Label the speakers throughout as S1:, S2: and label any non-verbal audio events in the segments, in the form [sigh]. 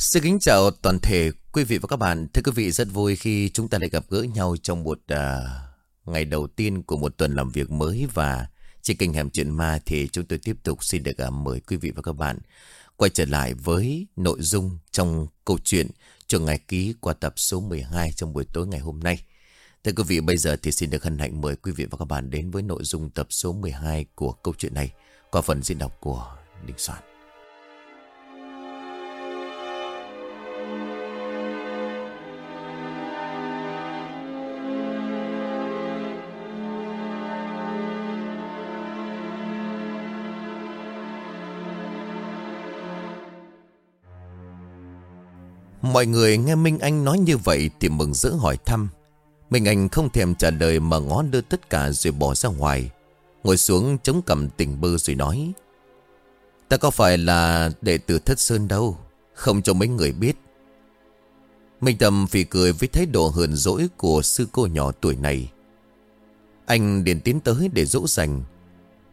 S1: Xin kính chào toàn thể quý vị và các bạn. Thưa quý vị rất vui khi chúng ta lại gặp gỡ nhau trong một uh, ngày đầu tiên của một tuần làm việc mới và trên kênh Hẻm Chuyện Ma thì chúng tôi tiếp tục xin được uh, mời quý vị và các bạn quay trở lại với nội dung trong câu chuyện trường ngày ký qua tập số 12 trong buổi tối ngày hôm nay. Thưa quý vị bây giờ thì xin được hân hạnh mời quý vị và các bạn đến với nội dung tập số 12 của câu chuyện này qua phần diễn đọc của Đình Soạn. Mọi người nghe Minh Anh nói như vậy thì mừng rỡ hỏi thăm. Minh Anh không thèm trả lời mà ngó đưa tất cả rồi bỏ ra ngoài. Ngồi xuống chống cầm tình bơ rồi nói. Ta có phải là đệ tử Thất Sơn đâu. Không cho mấy người biết. Minh Tâm phì cười với thái độ hờn dỗi của sư cô nhỏ tuổi này. Anh liền tiến tới để dỗ dành.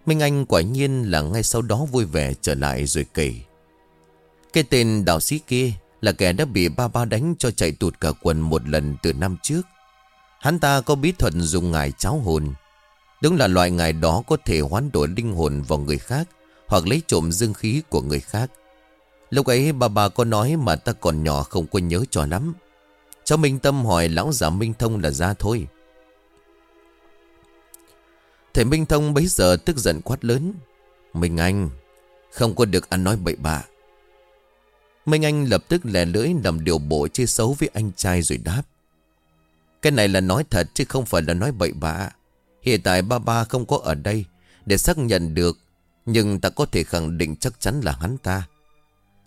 S1: Minh Anh quả nhiên là ngay sau đó vui vẻ trở lại rồi kể. Cái tên đạo sĩ kia là kẻ đã bị ba ba đánh cho chạy tụt cả quần một lần từ năm trước. Hắn ta có bí thuật dùng ngài cháo hồn. Đúng là loại ngài đó có thể hoán đổi linh hồn vào người khác hoặc lấy trộm dương khí của người khác. Lúc ấy bà bà có nói mà ta còn nhỏ không có nhớ cho lắm. Cháu Minh Tâm hỏi lão giả Minh Thông là ra thôi. Thầy Minh Thông bấy giờ tức giận quát lớn. Minh Anh, không có được ăn nói bậy bạ. Minh Anh lập tức lè lưỡi nằm điều bộ chê xấu với anh trai rồi đáp. Cái này là nói thật chứ không phải là nói bậy bạ. Hiện tại ba ba không có ở đây để xác nhận được. Nhưng ta có thể khẳng định chắc chắn là hắn ta.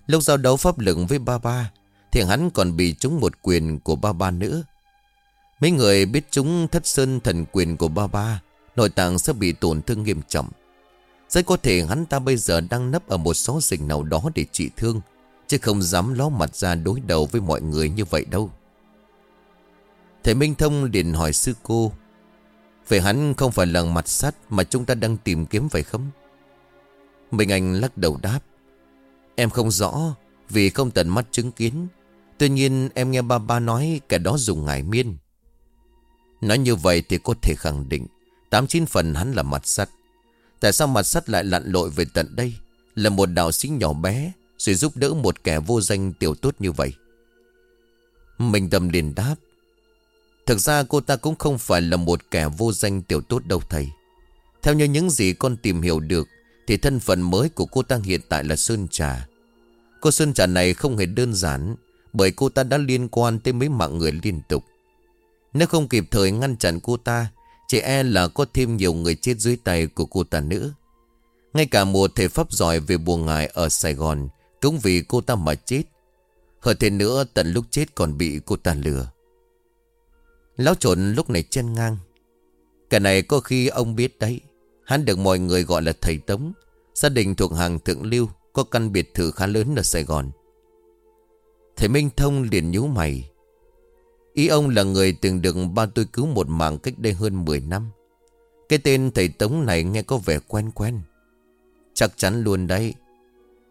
S1: Lúc giao đấu pháp lực với ba ba, thì hắn còn bị trúng một quyền của ba ba nữa. Mấy người biết chúng thất sơn thần quyền của ba ba, Nội tạng sẽ bị tổn thương nghiêm trọng Rất có thể hắn ta bây giờ đang nấp ở một số dịch nào đó để trị thương Chứ không dám ló mặt ra đối đầu với mọi người như vậy đâu. Thầy Minh Thông liền hỏi sư cô Vậy hắn không phải là mặt sắt mà chúng ta đang tìm kiếm phải không? Minh Anh lắc đầu đáp, Em không rõ, vì không tận mắt chứng kiến. Tuy nhiên em nghe ba ba nói kẻ đó dùng ngải miên. Nói như vậy thì có thể khẳng định, Tám chín phần hắn là mặt sắt. Tại sao mặt sắt lại lặn lội về tận đây? Là một đạo sĩ nhỏ bé rồi giúp đỡ một kẻ vô danh tiểu tốt như vậy. Mình tâm liền đáp. Thực ra cô ta cũng không phải là một kẻ vô danh tiểu tốt đâu thầy. Theo như những gì con tìm hiểu được, Thì thân phận mới của cô ta hiện tại là Sơn Trà. Cô Sơn Trà này không hề đơn giản, Bởi cô ta đã liên quan tới mấy mạng người liên tục. Nếu không kịp thời ngăn chặn cô ta, Chỉ e là có thêm nhiều người chết dưới tay của cô ta nữa. Ngay cả một thể pháp giỏi về buồn ngài ở Sài Gòn cũng vì cô ta mà chết. Hơn thế nữa, tận lúc chết còn bị cô ta lừa. Lão trộn lúc này chân ngang. Cái này có khi ông biết đấy. Hắn được mọi người gọi là thầy Tống. Gia đình thuộc hàng thượng lưu, Có căn biệt thự khá lớn ở Sài Gòn. Thầy Minh Thông liền nhíu mày. Ý ông là người từng được ba tôi cứu một mạng cách đây hơn 10 năm. Cái tên thầy Tống này nghe có vẻ quen quen. Chắc chắn luôn đấy.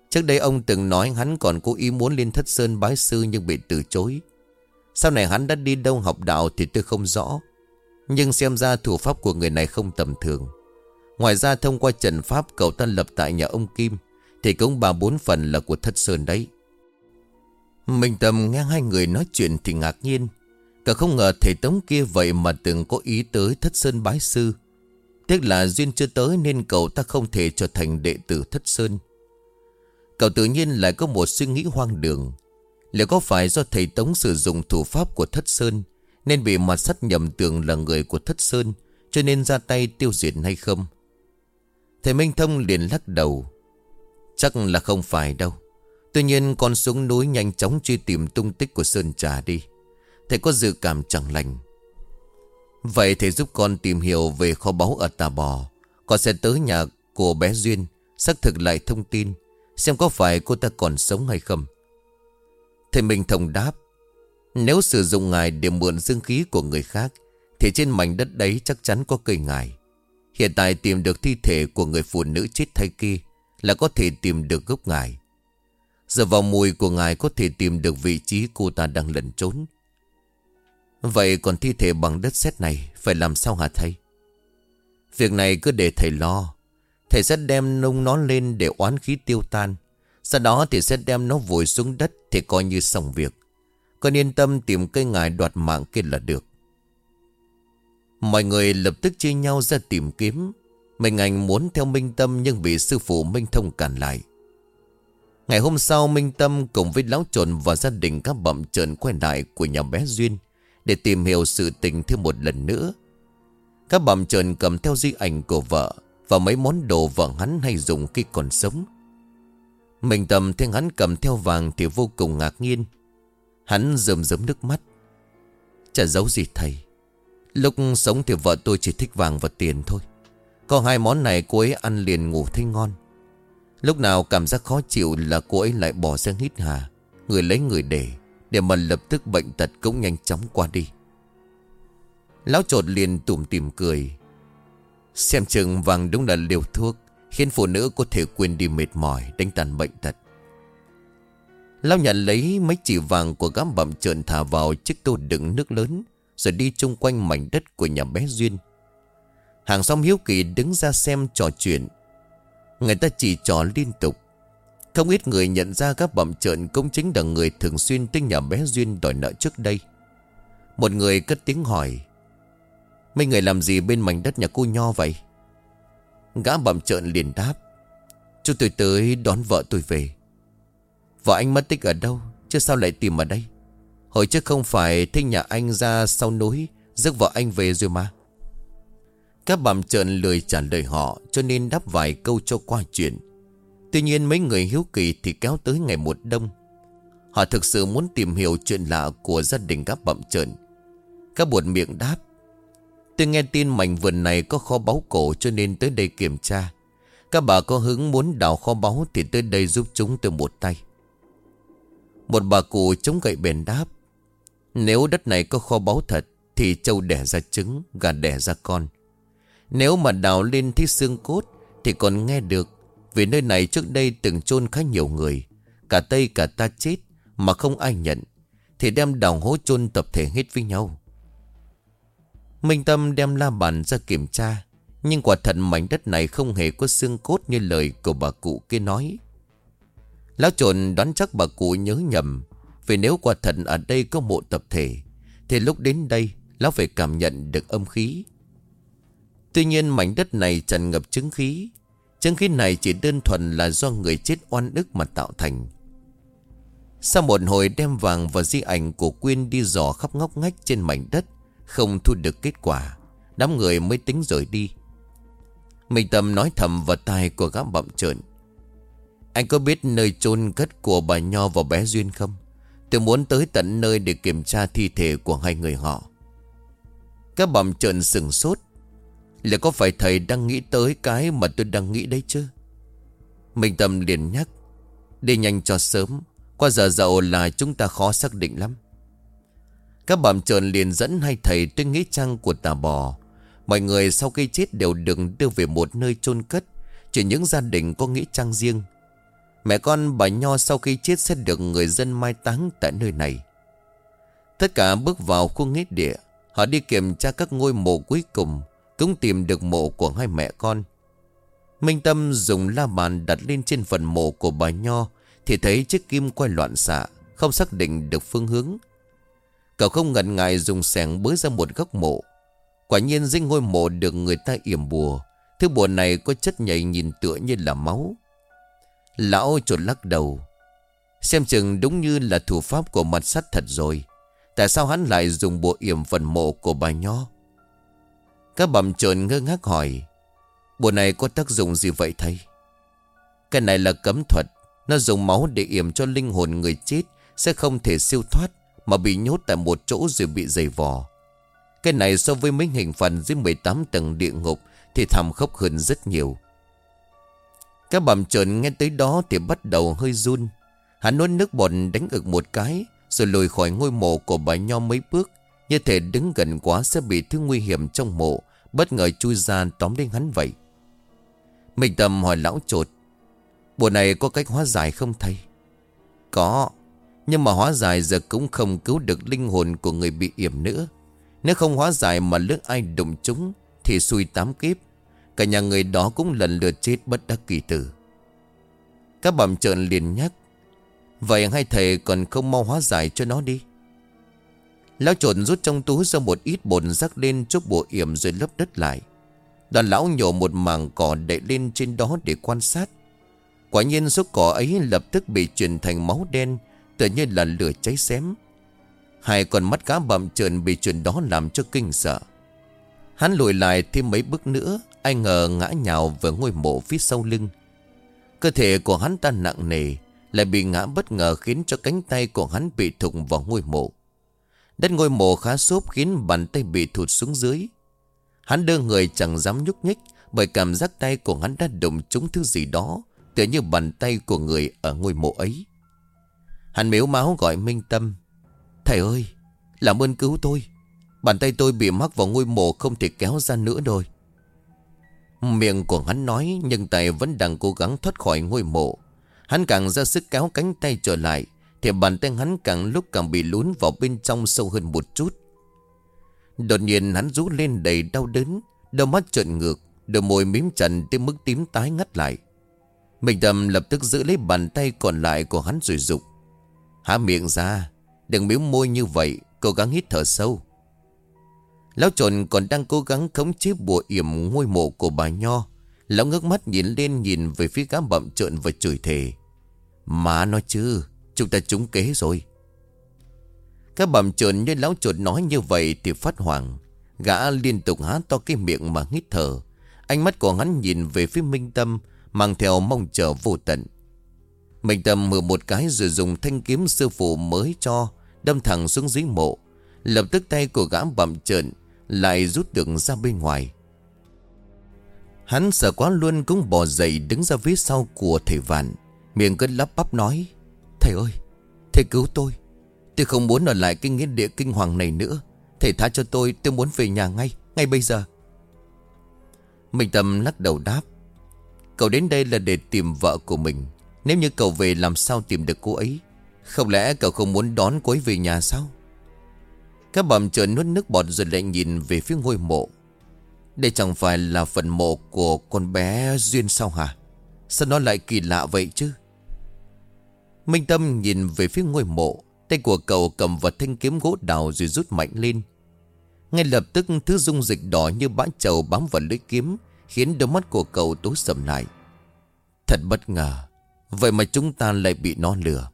S1: Trước đây ông từng nói hắn còn cố ý muốn lên thất sơn bái sư nhưng bị từ chối. Sau này hắn đã đi đâu học đạo thì tôi không rõ. Nhưng xem ra thủ pháp của người này không tầm thường. Ngoài ra thông qua trần pháp cậu ta lập tại nhà ông Kim Thì cũng bà bốn phần là của thất sơn đấy. Mình tầm nghe hai người nói chuyện thì ngạc nhiên. Cả không ngờ thầy tống kia vậy mà từng có ý tới thất sơn bái sư. Tiếc là duyên chưa tới nên cậu ta không thể trở thành đệ tử thất sơn. Cậu tự nhiên lại có một suy nghĩ hoang đường. Liệu có phải do thầy Tống sử dụng thủ pháp của Thất Sơn Nên bị mặt sắt nhầm tưởng là người của Thất Sơn, Cho nên ra tay tiêu diệt hay không? Thầy Minh Thông liền lắc đầu. Chắc là không phải đâu. Tuy nhiên con xuống núi nhanh chóng truy tìm tung tích của Sơn Trà đi. Thầy có dự cảm chẳng lành. Vậy thầy giúp con tìm hiểu về kho báu ở Tà Bò. Con sẽ tới nhà của bé Duyên, Xác thực lại thông tin. Xem có phải cô ta còn sống hay không. Thầy Minh Thông đáp, Nếu sử dụng ngài để mượn dương khí của người khác, Thì trên mảnh đất đấy chắc chắn có cây ngài. Hiện tại tìm được thi thể của người phụ nữ chết thay kia Là có thể tìm được gốc ngài. Giờ vào mùi của ngài có thể tìm được vị trí cô ta đang lẩn trốn. Vậy còn thi thể bằng đất sét này Phải làm sao hả thầy? Việc này cứ để thầy lo. Thầy sẽ đem nung nó lên để oán khí tiêu tan. Sau đó thì sẽ đem nó vùi xuống đất Thì coi như xong việc. Con yên tâm tìm cây ngài đoạt mạng kia là được. Mọi người lập tức chia nhau ra tìm kiếm. Mình Anh muốn theo Minh Tâm Nhưng bị sư phụ Minh Thông cản lại. Ngày hôm sau, Minh Tâm cùng với lão trồn và gia đình các bậm trợn quay lại của nhà bé Duyên Để tìm hiểu sự tình thêm một lần nữa. Các bậm trợn cầm theo di ảnh của vợ. Và mấy món đồ vợ hắn hay dùng khi còn sống. Mình tầm thấy hắn cầm theo vàng thì vô cùng ngạc nhiên. Hắn rơm rớm nước mắt. Chả giấu gì thầy. Lúc sống thì vợ tôi chỉ thích vàng và tiền thôi. Có hai món này cô ấy ăn liền ngủ thấy ngon. Lúc nào cảm giác khó chịu là cô ấy lại bỏ sang hít hà. Người lấy người để Để mà lập tức bệnh tật cũng nhanh chóng qua đi. Lão trột liền tủm tìm cười. Xem chừng vàng đúng là liều thuốc, Khiến phụ nữ có thể quên đi mệt mỏi, Đánh tàn bệnh tật. Lão nhận lấy mấy chỉ vàng của gám bậm trợn thả vào chiếc tô đựng nước lớn, Rồi đi chung quanh mảnh đất của nhà bé Duyên. Hàng xóm hiếu kỳ đứng ra xem trò chuyện. Người ta chỉ trò liên tục. Không ít người nhận ra các bậm trợn công chính là người thường xuyên tới nhà bé Duyên đòi nợ trước đây. Một người cất tiếng hỏi Mấy người làm gì bên mảnh đất nhà cô Nho vậy? Gã bậm trợn liền đáp. "chú tôi tới đón vợ tôi về. Vợ anh mất tích ở đâu? Chứ sao lại tìm ở đây? Hồi trước không phải thích nhà anh ra sau núi, Rước vợ anh về rồi mà. Các bàm trợn lười trả lời họ, Cho nên đáp vài câu cho qua chuyện. Tuy nhiên mấy người hiếu kỳ Thì kéo tới ngày một đông. Họ thực sự muốn tìm hiểu chuyện lạ Của gia đình các bậm trợn. Các buồn miệng đáp. Tôi nghe tin mảnh vườn này có kho báu cổ Cho nên tới đây kiểm tra. Các bà có hứng muốn đào kho báu Thì tới đây giúp chúng tôi một tay. Một bà cụ chống gậy bền đáp, Nếu đất này có kho báu thật Thì trâu đẻ ra trứng, Gà đẻ ra con. Nếu mà đào lên thấy xương cốt Thì còn nghe được, Vì nơi này trước đây từng chôn khá nhiều người. Cả Tây cả ta chết Mà không ai nhận, Thì đem đào hố chôn tập thể hết với nhau. Minh Tâm đem la bàn ra kiểm tra, Nhưng quả thật mảnh đất này không hề có xương cốt như lời của bà cụ kia nói. Lão trộn đoán chắc bà cụ nhớ nhầm, Vì nếu quả thật ở đây có mộ tập thể, Thì lúc đến đây, Lão phải cảm nhận được âm khí. Tuy nhiên mảnh đất này tràn ngập chứng khí Chứng khí này chỉ đơn thuần là do người chết oan ức mà tạo thành. Sau một hồi đem vàng và di ảnh của Quyên đi dò khắp ngóc ngách trên mảnh đất không thu được kết quả, Đám người mới tính rời đi. Minh Tâm nói thầm vào tai của gã bậm trợn. Anh có biết nơi chôn cất của bà Nho và bé Duyên không? Tôi muốn tới tận nơi để kiểm tra thi thể của hai người họ. Các bậm trợn sừng sốt. Liệu có phải thầy đang nghĩ tới cái mà tôi đang nghĩ đấy chứ? Minh Tâm liền nhắc. Đi nhanh cho sớm, Qua giờ dậu là chúng ta khó xác định lắm. Các bạm trợn liền dẫn hai thầy tới nghĩa trang của tà bò. Mọi người sau khi chết đều được đưa về một nơi chôn cất, Chỉ những gia đình có nghĩa trang riêng. Mẹ con bà Nho sau khi chết sẽ được người dân mai táng tại nơi này. Tất cả bước vào khu nghĩa địa, Họ đi kiểm tra các ngôi mộ cuối cùng, cũng tìm được mộ của hai mẹ con. Minh Tâm dùng la bàn đặt lên trên phần mộ của bà Nho, Thì thấy chiếc kim quay loạn xạ, Không xác định được phương hướng. Cậu không ngần ngại dùng sẻng bới ra một góc mộ. Quả nhiên dinh ngôi mộ được người ta yểm bùa, Thứ bùa này có chất nhảy nhìn tựa như là máu. Lão trột lắc đầu. Xem chừng đúng như là thủ pháp của mặt sắt thật rồi, Tại sao hắn lại dùng bùa yểm phần mộ của bà Nho các bầm trộn ngơ ngác hỏi, Bùa này có tác dụng gì vậy thầy? Cái này là cấm thuật, Nó dùng máu để yểm cho linh hồn người chết, Sẽ không thể siêu thoát. Mà bị nhốt tại một chỗ rồi bị dày vò. Cái này so với mấy hình phạt dưới 18 tầng địa ngục Thì thảm khốc hơn rất nhiều. Các bàm trợn nghe tới đó Thì bắt đầu hơi run. Hắn nuốt nước bọt đánh ực một cái, Rồi lùi khỏi ngôi mộ của bà Nho mấy bước. Như thể đứng gần quá sẽ bị thứ nguy hiểm trong mộ, Bất ngờ chui ra tóm đến hắn vậy. Minh Tâm hỏi lão trột, Bộ này có cách hóa giải không thầy? Có nhưng mà hóa giải giờ cũng không cứu được linh hồn của người bị yểm nữa Nếu không hóa giải mà lướt ai đụng chúng, Thì xui tám kiếp. Cả nhà người đó cũng lần lượt chết bất đắc kỳ tử. Các bẩm trợn liền nhắc, Vậy hai thầy còn không mau hóa giải cho nó đi. Lão trộn rút trong túi ra một ít bột rắc lên chút bộ yểm rồi lấp đất lại. Đoàn lão nhổ một mảng cỏ đậy lên trên đó để quan sát. Quả nhiên số cỏ ấy lập tức bị chuyển thành máu đen Tự như là lửa cháy xém. Hai con mắt cá bầm trợn bị chuyện đó làm cho kinh sợ. Hắn lùi lại thêm mấy bước nữa Anh ngờ ngã nhào vào ngôi mộ phía sau lưng. Cơ thể của hắn ta nặng nề, Lại bị ngã bất ngờ khiến cho cánh tay của hắn bị thủng vào ngôi mộ. Đất ngôi mộ khá xốp khiến bàn tay bị thụt xuống dưới. Hắn đưa người chẳng dám nhúc nhích, Bởi cảm giác tay của hắn đã đụng trúng thứ gì đó, Tựa như bàn tay của người ở ngôi mộ ấy. Hắn miếu máu gọi Minh Tâm. Thầy ơi, Làm ơn cứu tôi. Bàn tay tôi bị mắc vào ngôi mộ không thể kéo ra nữa rồi. Miệng của hắn nói, Nhưng tay vẫn đang cố gắng thoát khỏi ngôi mộ. Hắn càng ra sức kéo cánh tay trở lại, Thì bàn tay hắn càng lúc càng bị lún vào bên trong sâu hơn một chút. Đột nhiên hắn rú lên đầy đau đớn, Đôi mắt trợn ngược, Đôi môi mím trần tới mức tím tái ngắt lại. Mình Tâm lập tức giữ lấy bàn tay còn lại của hắn rồi dục. Há miệng ra, Đừng miếu môi như vậy, Cố gắng hít thở sâu. Lão trồn còn đang cố gắng khống chế bùa yểm ngôi mộ của bà Nho. Lão ngước mắt nhìn lên nhìn về phía gã bậm trợn và chửi thề. Má nói chứ, Chúng ta trúng kế rồi. Các bậm trợn như lão trồn nói như vậy thì phát hoảng. Gã liên tục há to cái miệng mà hít thở. Ánh mắt của hắn nhìn về phía Minh Tâm, Mang theo mong chờ vô tận. Mình tầm mở một cái rồi dùng thanh kiếm sư phụ mới cho, Đâm thẳng xuống dưới mộ. Lập tức tay của gã bậm trợn, Lại rút được ra bên ngoài. Hắn sợ quá luôn cũng bò dậy Đứng ra phía sau của thầy Vạn. Miệng cứ lắp bắp nói, Thầy ơi, thầy cứu tôi. Tôi không muốn ở lại cái nghĩa địa kinh hoàng này nữa. Thầy tha cho tôi tôi muốn về nhà ngay Ngay bây giờ. Minh Tâm lắc đầu đáp, Cậu đến đây là để tìm vợ của mình. Nếu như cậu về làm sao tìm được cô ấy, Không lẽ cậu không muốn đón cô ấy về nhà sao? Các bầm trời nuốt nước bọt rồi lại nhìn về phía ngôi mộ. Đây chẳng phải là phần mộ của con bé Duyên sao hả? Sao nó lại kỳ lạ vậy chứ? Minh Tâm nhìn về phía ngôi mộ, Tay của cậu cầm vật thanh kiếm gỗ đào rồi rút mạnh lên. Ngay lập tức, thứ dung dịch đỏ như bã trầu bám vào lưỡi kiếm, Khiến đôi mắt của cậu tối sầm lại. Thật bất ngờ Vậy mà chúng ta lại bị nó lừa.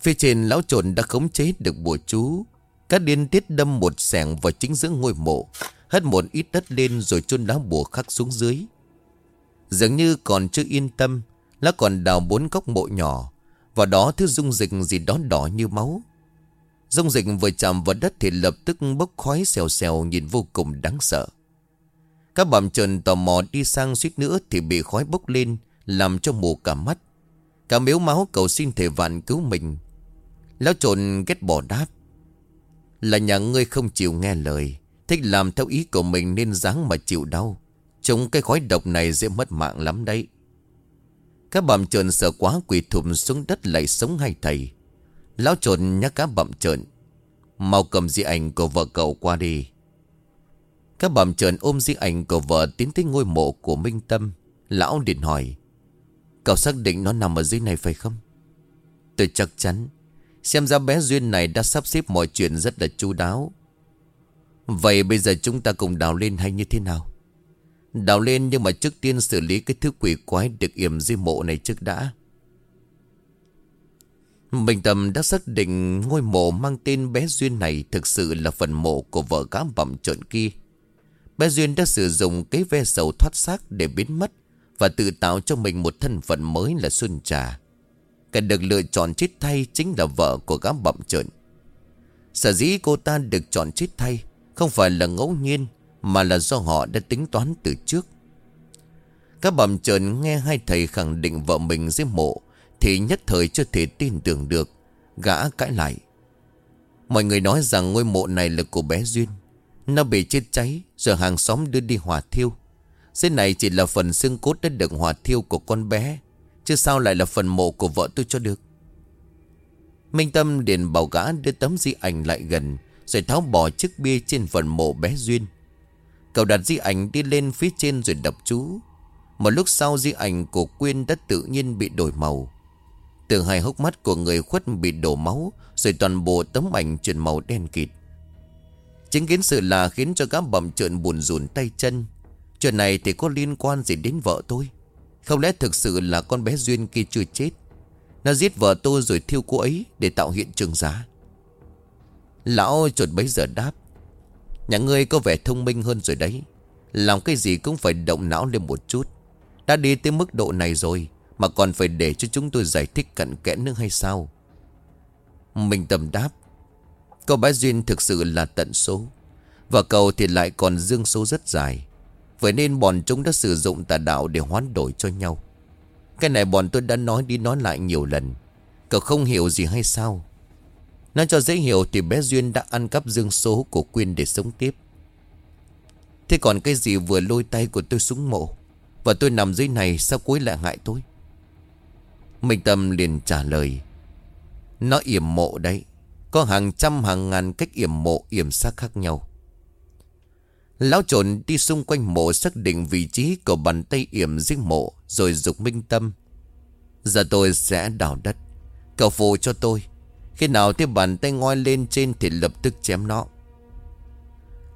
S1: Phía trên lão trồn đã khống chế được bùa chú. Các điên tiết đâm một sẻng vào chính giữa ngôi mộ, Hất một ít đất lên rồi chôn lá bùa khắc xuống dưới. Dường như còn chưa yên tâm Lá còn đào bốn góc mộ nhỏ, Vào đó thứ dung dịch gì đó đỏ như máu. Dung dịch vừa chạm vào đất thì lập tức bốc khói xèo xèo nhìn vô cùng đáng sợ. Các bầm trần tò mò đi sang suýt nữa thì bị khói bốc lên, làm cho mù cả mắt. Cả miếu máu cầu xin thể vạn cứu mình. Lão trộn ghét bỏ đáp. Là nhà ngươi không chịu nghe lời. Thích làm theo ý của mình nên dáng mà chịu đau. chống cái khói độc này dễ mất mạng lắm đấy. Các bạm trợn sợ quá quỳ thụm xuống đất lại sống hay thầy. Lão trộn nhắc cá bậm trợn, Mau cầm di ảnh của vợ cậu qua đi các bậm trợn ôm di ảnh của vợ tiến tới ngôi mộ của Minh Tâm. Lão điện hỏi, Cậu xác định nó nằm ở dưới này phải không? Tôi chắc chắn. Xem ra bé Duyên này đã sắp xếp mọi chuyện rất là chu đáo. Vậy bây giờ chúng ta cùng đào lên hay như thế nào? Đào lên nhưng mà trước tiên xử lý cái thứ quỷ quái được yểm dưới mộ này trước đã. Minh Tâm đã xác định ngôi mộ mang tên bé Duyên này thực sự là phần mộ của vợ gã bẩm trợn kia. Bé Duyên đã sử dụng cái ve sầu thoát xác để biến mất và tự tạo cho mình một thân phận mới là Xuân Trà. Cả được lựa chọn chết thay chính là vợ của gã bẩm trợn. Sở dĩ cô ta được chọn chết thay không phải là ngẫu nhiên, mà là do họ đã tính toán từ trước. Các bẩm trợn nghe hai thầy khẳng định vợ mình dưới mộ thì nhất thời chưa thể tin tưởng được, Gã cãi lại Mọi người nói rằng ngôi mộ này là của bé Duyên nó bị chết cháy Rồi hàng xóm đưa đi hỏa thiêu. Dưới này chỉ là phần xương cốt đã được hỏa thiêu của con bé, Chứ sao lại là phần mộ của vợ tôi cho được? Minh Tâm liền bảo gã đưa tấm di ảnh lại gần, Rồi tháo bỏ chiếc bia trên phần mộ bé Duyên. Cậu đặt di ảnh đi lên phía trên rồi đập chú. Một lúc sau di ảnh của Quyên đã tự nhiên bị đổi màu. Từ hai hốc mắt của người khuất bị đổ máu, Rồi toàn bộ tấm ảnh chuyển màu đen kịt. Chứng kiến sự là khiến cho các bầm trợn buồn rùn tay chân. Chuyện này thì có liên quan gì đến vợ tôi? Không lẽ thực sự là con bé Duyên kia chưa chết? Nó giết vợ tôi rồi thiêu cô ấy Để tạo hiện trường giá Lão chuột bấy giờ đáp, Nhà ngươi có vẻ thông minh hơn rồi đấy. Làm cái gì cũng phải động não lên một chút. Đã đi tới mức độ này rồi, Mà còn phải để cho chúng tôi giải thích cặn kẽ nữa hay sao? Mình tầm đáp Cậu bé Duyên thực sự là tận số. Và cầu thì lại còn dương số rất dài. Vậy nên bọn chúng đã sử dụng tà đạo để hoán đổi cho nhau. Cái này bọn tôi đã nói đi nói lại nhiều lần. Cậu không hiểu gì hay sao? Nói cho dễ hiểu thì bé Duyên đã ăn cắp dương số của Quyên để sống tiếp. Thế còn cái gì vừa lôi tay của tôi xuống mộ? Và tôi nằm dưới này sao cuối lại hại tôi? Minh Tâm liền trả lời. Nó yểm mộ đấy. Có hàng trăm, hàng ngàn cách yểm mộ, yểm xác khác nhau. Lão trộn đi xung quanh mộ xác định vị trí của bàn tay yểm giết mộ Rồi dục minh tâm. Giờ tôi sẽ đào đất Cậu phụ cho tôi. Khi nào thấy bàn tay ngoi lên trên thì lập tức chém nó.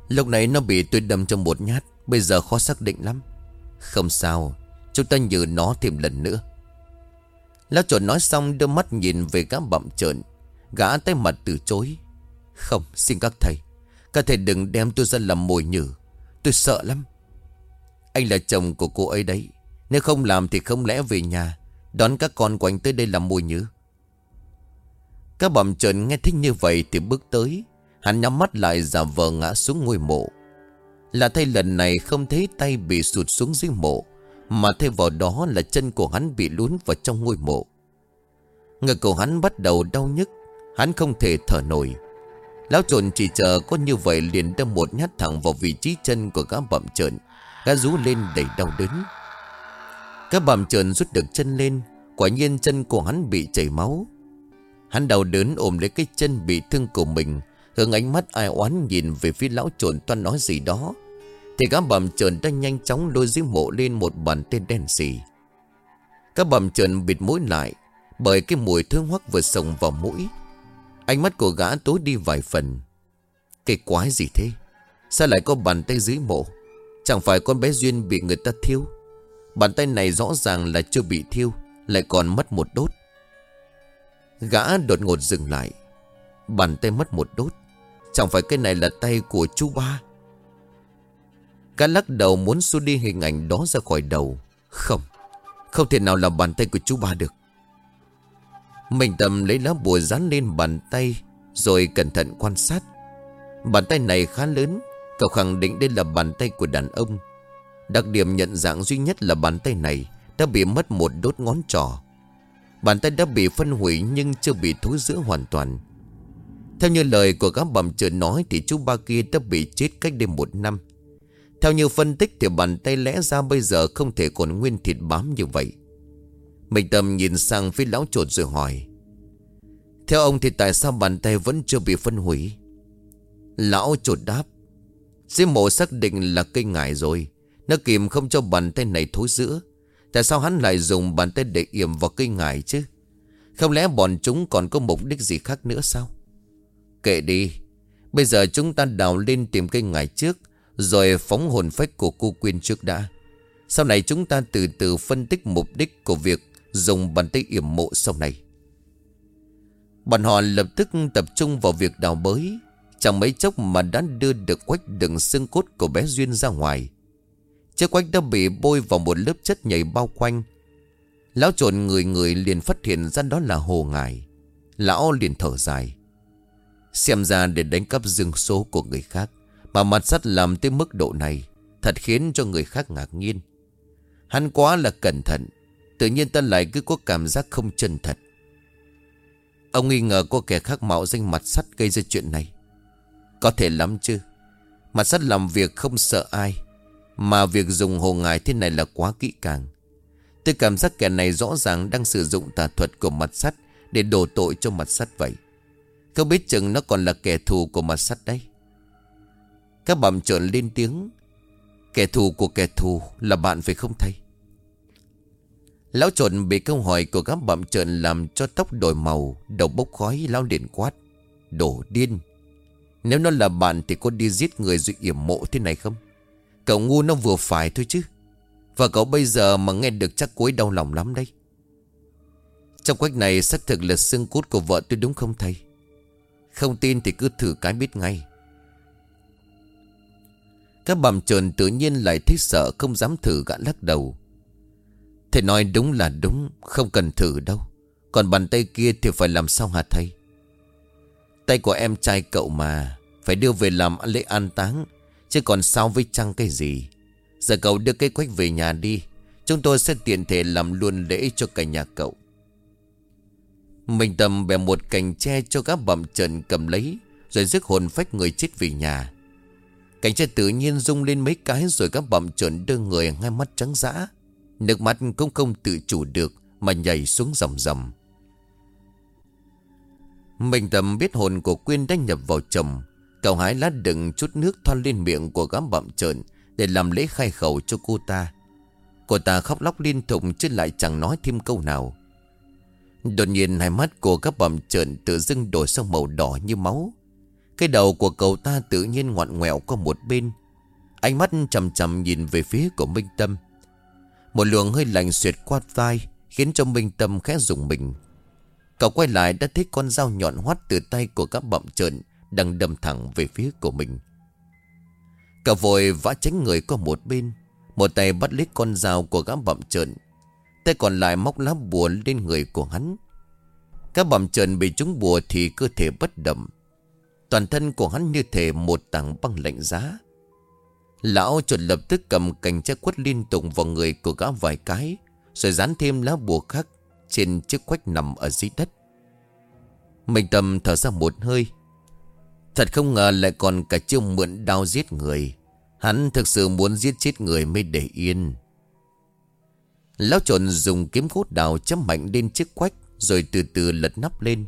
S1: Lúc này nó bị tôi đâm trong một nhát, Bây giờ khó xác định lắm. Không sao, Chúng ta nhử nó thêm lần nữa. Lão trộn nói xong đưa mắt nhìn về các bậm trợn. Gã tay mặt từ chối. Không, xin các thầy Các thầy đừng đem tôi ra làm mồi nhử. Tôi sợ lắm. Anh là chồng của cô ấy đấy. Nếu không làm thì không lẽ về nhà, Đón các con của anh tới đây làm mồi nhử? Các bầm trần nghe thích như vậy Thì bước tới. Hắn nhắm mắt lại giả vờ ngã xuống ngôi mộ. Là thay lần này không thấy tay bị sụt xuống dưới mộ, Mà thay vào đó là chân của hắn bị lún vào trong ngôi mộ. Ngực của hắn bắt đầu đau nhức. Hắn không thể thở nổi. Lão trộn chỉ chờ có như vậy liền đâm một nhát thẳng vào vị trí chân của gã bậm trợn. Gã rú lên đầy đau đớn. Gã bậm trợn rút được chân lên, Quả nhiên chân của hắn bị chảy máu. Hắn đau đớn ôm lấy cái chân bị thương của mình, Hướng ánh mắt ai oán nhìn về phía lão trộn toan nói gì đó. Thì gã bầm trợn đã nhanh chóng lôi dưới mộ lên một bàn tên đen xì. Các bầm trợn bịt mũi lại, Bởi cái mùi thương hoắc vừa sồng vào mũi. Ánh mắt của gã tối đi vài phần. Cái quái gì thế? Sao lại có bàn tay dưới mộ? Chẳng phải con bé Duyên bị người ta thiêu? Bàn tay này rõ ràng là chưa bị thiêu, Lại còn mất một đốt. Gã đột ngột dừng lại. Bàn tay mất một đốt. Chẳng phải cái này là tay của chú ba? Gã lắc đầu muốn xua đi hình ảnh đó ra khỏi đầu. Không Không thể nào là bàn tay của chú ba được mình tầm lấy lá bùa dán lên bàn tay, Rồi cẩn thận quan sát. Bàn tay này khá lớn, Cậu khẳng định đây là bàn tay của đàn ông. Đặc điểm nhận dạng duy nhất là bàn tay này Đã bị mất một đốt ngón trỏ. Bàn tay đã bị phân hủy Nhưng chưa bị thối giữa hoàn toàn. Theo như lời của các bầm trợ nói Thì chú ba kia đã bị chết cách đây một năm. Theo như phân tích Thì bàn tay lẽ ra bây giờ Không thể còn nguyên thịt bám như vậy mình Tâm nhìn sang phía lão trột rồi hỏi, Theo ông thì tại sao bàn tay vẫn chưa bị phân hủy? Lão trột đáp Diêm mộ xác định là cây ngải rồi. Nó kìm không cho bàn tay này thối giữa. Tại sao hắn lại dùng bàn tay để yểm vào cây ngải chứ? Không lẽ bọn chúng còn có mục đích gì khác nữa sao? Kệ đi. Bây giờ chúng ta đào lên tìm cây ngải trước, Rồi phóng hồn phách của cô Quyên trước đã. Sau này chúng ta từ từ phân tích mục đích của việc Dùng bàn tay yểm mộ sau này. Bọn họ lập tức tập trung vào việc đào bới, Chẳng mấy chốc mà đã đưa được quách đựng xương cốt của bé Duyên ra ngoài. Chiếc quách đã bị bôi vào một lớp chất nhảy bao quanh. Lão trộn người người liền phát hiện ra đó là hồ ngài. Lão liền thở dài. Xem ra để đánh cắp dương số của người khác, Mà mặt sắt làm tới mức độ này, Thật khiến cho người khác ngạc nhiên. Hắn quá là cẩn thận Tự nhiên ta lại cứ có cảm giác không chân thật. Ông nghi ngờ có kẻ khác mạo danh mặt sắt gây ra chuyện này. Có thể lắm chứ. Mặt sắt làm việc không sợ ai, Mà việc dùng hồ ngài thế này là quá kỹ càng. Tôi cảm giác kẻ này rõ ràng đang sử dụng tà thuật của mặt sắt Để đổ tội cho mặt sắt vậy. Không biết chừng nó còn là kẻ thù của mặt sắt đấy. Các bầm trợn lên tiếng. Kẻ thù của kẻ thù là bạn phải không thầy? Lão trộn bị câu hỏi của các bậm trợn làm cho tóc đổi màu, đầu bốc khói, lao liền quát. Đổ điên. Nếu nó là bạn thì có đi giết người rồi yểm mộ thế này không? Cậu ngu nó vừa phải thôi chứ. Và cậu bây giờ mà nghe được chắc cuối đau lòng lắm đấy. Trong quách này xác thực là xương cốt của vợ tôi đúng không thầy? Không tin thì cứ thử cái biết ngay. Các bầm trợn tự nhiên lại thấy sợ không dám thử gã lắc đầu. Thầy nói đúng là đúng, Không cần thử đâu. Còn bàn tay kia thì phải làm sao hả thầy? Tay của em trai cậu mà, Phải đưa về làm lễ an táng, Chứ còn sao với chăng cái gì? Giờ cậu đưa cây quách về nhà đi, Chúng tôi sẽ tiện thể làm luôn lễ cho cả nhà cậu. Mình tầm bè một cành tre cho các bậm trần cầm lấy, Rồi rước hồn phách người chết về nhà. Cành tre tự nhiên rung lên mấy cái Rồi các bậm trần đưa người ngay mắt trắng dã. Nước mắt cũng không tự chủ được Mà nhảy xuống dòng dòng Mình tầm biết hồn của Quyên đã nhập vào chồng. Cậu hái lá đựng chút nước thoăn lên miệng của gã bậm trợn Để làm lễ khai khẩu cho cô ta. Cô ta khóc lóc liên tục chứ lại chẳng nói thêm câu nào. Đột nhiên hai mắt của các bầm trợn tự dưng đổi sang màu đỏ như máu. Cái đầu của cậu ta tự nhiên ngoạn ngoẹo qua một bên. Ánh mắt chầm chầm nhìn về phía của Minh Tâm một luồng hơi lạnh xuyệt qua vai Khiến cho Minh Tâm khẽ dùng mình. Cậu quay lại đã thấy con dao nhọn hoắt từ tay của các bậm trợn Đang đâm thẳng về phía của mình. Cậu vội vã tránh người qua một bên, Một tay bắt lấy con dao của gã bậm trợn, Tay còn lại móc lá bùa lên người của hắn. Các bậm trợn bị trúng bùa thì cơ thể bất động. Toàn thân của hắn như thể một tảng băng lạnh giá. Lão chuột lập tức cầm cành tre quất liên tục vào người của gã vài cái, Rồi dán thêm lá bùa khác Trên chiếc quách nằm ở dưới đất. Mình tầm thở ra một hơi. Thật không ngờ lại còn cả chiêu mượn đao giết người. Hắn thực sự muốn giết chết người mới để yên. Lão trộn dùng kiếm cốt đào chấm mạnh lên chiếc quách Rồi từ từ lật nắp lên.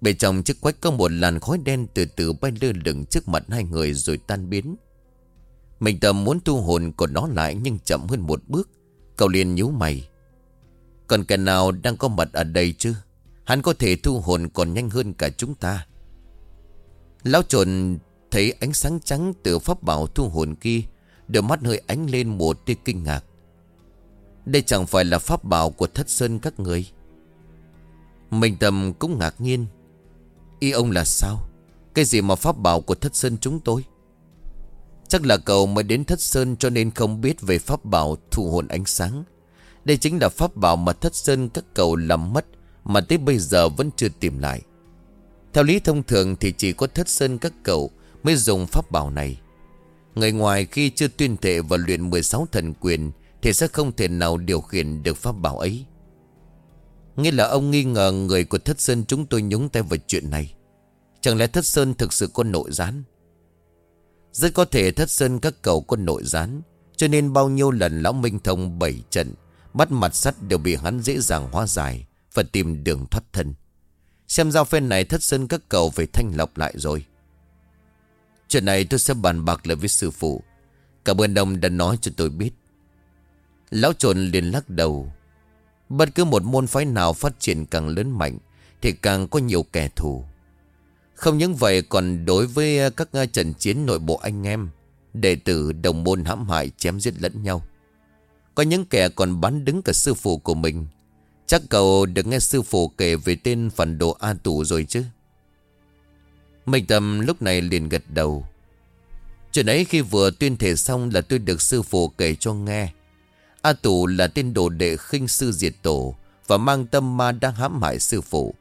S1: Bên trong chiếc quách có một làn khói đen từ từ bay lơ lửng trước mặt hai người rồi tan biến mình tầm muốn thu hồn của nó lại nhưng chậm hơn một bước. Cậu liền nhíu mày. Còn kẻ nào đang có mặt ở đây chứ? Hắn có thể thu hồn còn nhanh hơn cả chúng ta. Lão trồn thấy ánh sáng trắng từ pháp bảo thu hồn kia. Đôi mắt hơi ánh lên một tia kinh ngạc. Đây chẳng phải là pháp bảo của thất sơn các người. Mình tầm cũng ngạc nhiên. Y ông là sao? Cái gì mà pháp bảo của thất sơn chúng tôi? Chắc là cậu mới đến Thất Sơn cho nên không biết về pháp bảo thu hồn ánh sáng. Đây chính là pháp bảo mà Thất Sơn các cậu làm mất, mà tới bây giờ vẫn chưa tìm lại. Theo lý thông thường thì chỉ có Thất Sơn các cậu mới dùng pháp bảo này. Người ngoài khi chưa tuyên thệ và luyện 16 thần quyền thì sẽ không thể nào điều khiển được pháp bảo ấy. Nghĩa là ông nghi ngờ người của Thất Sơn chúng tôi nhúng tay vào chuyện này. Chẳng lẽ Thất Sơn thực sự có nội gián? Rất có thể thất sơn các cầu có nội gián, Cho nên bao nhiêu lần lão Minh Thông bảy trận, Bắt mặt sắt đều bị hắn dễ dàng hóa giải Và tìm đường thoát thân. Xem giao phen này thất sơn các cầu phải thanh lọc lại rồi. Chuyện này tôi sẽ bàn bạc lại với sư phụ. Cả ơn ông đã nói cho tôi biết. Lão trồn liền lắc đầu. Bất cứ một môn phái nào phát triển càng lớn mạnh, Thì càng có nhiều kẻ thù không những vậy, còn đối với ờ, các ờ, trận chiến nội bộ anh em, Đệ tử đồng môn hãm hại chém giết lẫn nhau. Có những kẻ còn bắn đứng cả sư phụ của mình. Chắc cậu được nghe sư phụ kể về tên phản đồ A Tù rồi chứ? Minh Tâm lúc này liền gật đầu. Chuyện ấy khi vừa tuyên thể xong là tôi được sư phụ kể cho nghe. A Tù là tên đồ đệ khinh sư diệt tổ Và mang tâm ma đang hãm hại sư phụ,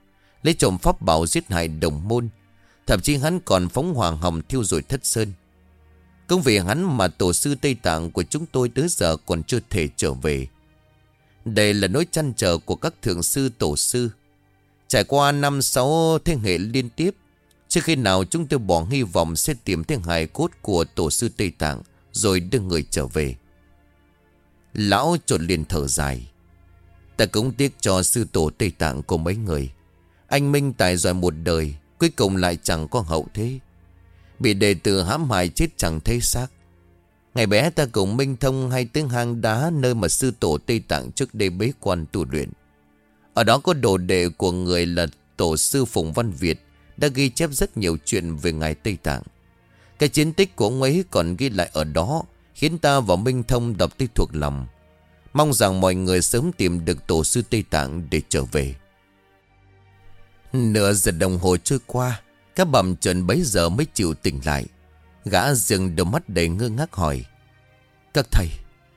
S1: Lấy trộm pháp bảo giết hại đồng môn Thậm chí hắn còn phóng hoàng hồng thiêu rồi thất sơn. Công vì hắn mà tổ sư Tây Tạng của chúng tôi tới giờ còn chưa thể trở về. Đây là nỗi chăn trở của các thượng sư tổ sư. Trải qua năm sáu thế hệ liên tiếp, Trước khi nào chúng tôi bỏ hy vọng sẽ tìm thấy hài cốt của tổ sư Tây Tạng Rồi đưa người trở về. Lão trột liền thở dài. Ta cũng tiếc cho sư tổ Tây Tạng của mấy người. Anh Minh tài giỏi một đời Cuối cùng lại chẳng có hậu thế. Bị đệ tử hãm hại chết chẳng thấy xác. Ngày bé ta cùng Minh Thông hay tiếng hang đá Nơi mà sư tổ Tây Tạng trước đây bế quan tu luyện. Ở đó có đồ đệ của người là tổ sư Phùng Văn Việt Đã ghi chép rất nhiều chuyện về ngài Tây Tạng. Cái chiến tích của ông ấy còn ghi lại ở đó, Khiến ta và Minh Thông đọc tích thuộc lòng. Mong rằng mọi người sớm tìm được tổ sư Tây Tạng để trở về. Nửa giờ đồng hồ trôi qua Các bầm trần bấy giờ mới chịu tỉnh lại. Gã dừng đôi mắt đầy ngơ ngác hỏi, Các thầy,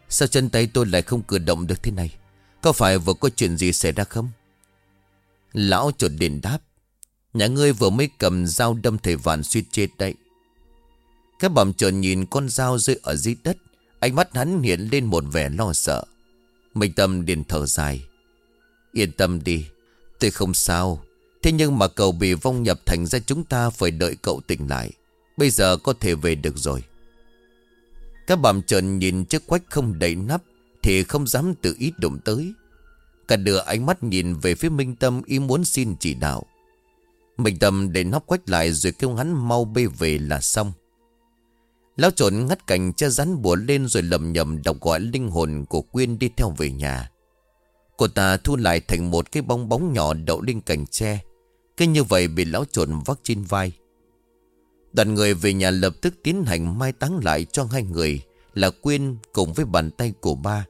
S1: Sao chân tay tôi lại không cử động được thế này? Có phải vừa có chuyện gì xảy ra không? Lão chuột điện đáp, Nhà ngươi vừa mới cầm dao đâm thầy vạn suýt chết đấy. Các bầm trần nhìn con dao rơi ở dưới đất, Ánh mắt hắn hiện lên một vẻ lo sợ. Minh Tâm liền thở dài, Yên tâm đi, Tôi không sao. Thế nhưng mà cậu bị vong nhập thành ra chúng ta phải đợi cậu tỉnh lại. Bây giờ có thể về được rồi. Các bàm trần nhìn chiếc quách không đầy nắp Thì không dám tự ý đụng tới. Cả đưa ánh mắt nhìn về phía Minh Tâm ý muốn xin chỉ đạo. Minh Tâm để nắp quách lại rồi kêu hắn mau bê về là xong. Lão trộn ngắt cành che rắn bùa lên rồi lầm nhầm đọc gọi linh hồn của Quyên đi theo về nhà. Cô ta thu lại thành một cái bong bóng nhỏ đậu lên cành tre. Cứ như vậy bị lão trộn vác trên vai. Đoàn người về nhà lập tức tiến hành mai táng lại cho hai người là Quyên cùng với bàn tay của ba.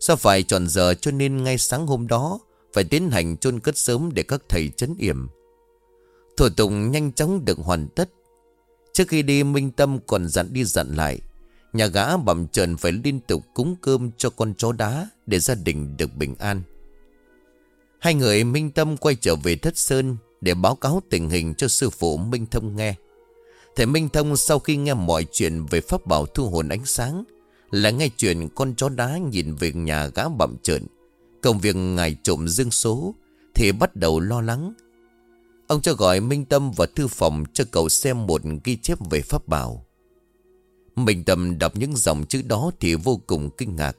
S1: Sao phải chọn giờ cho nên ngay sáng hôm đó phải tiến hành chôn cất sớm để các thầy chấn yểm. Thủ tục nhanh chóng được hoàn tất Trước khi đi, Minh Tâm còn dặn đi dặn lại, Nhà gã bẩm trần phải liên tục cúng cơm cho con chó đá Để gia đình được bình an Hai người Minh Tâm quay trở về Thất Sơn Để báo cáo tình hình cho sư phụ Minh Thông nghe Thầy Minh Thông sau khi nghe mọi chuyện về pháp bảo thu hồn ánh sáng Là nghe chuyện con chó đá nhìn về nhà gã bẩm trợn Công việc ngài trộm dương số Thì bắt đầu lo lắng Ông cho gọi Minh Tâm vào thư phòng cho cậu xem một ghi chép về pháp bảo. Minh Tâm đọc những dòng chữ đó thì vô cùng kinh ngạc.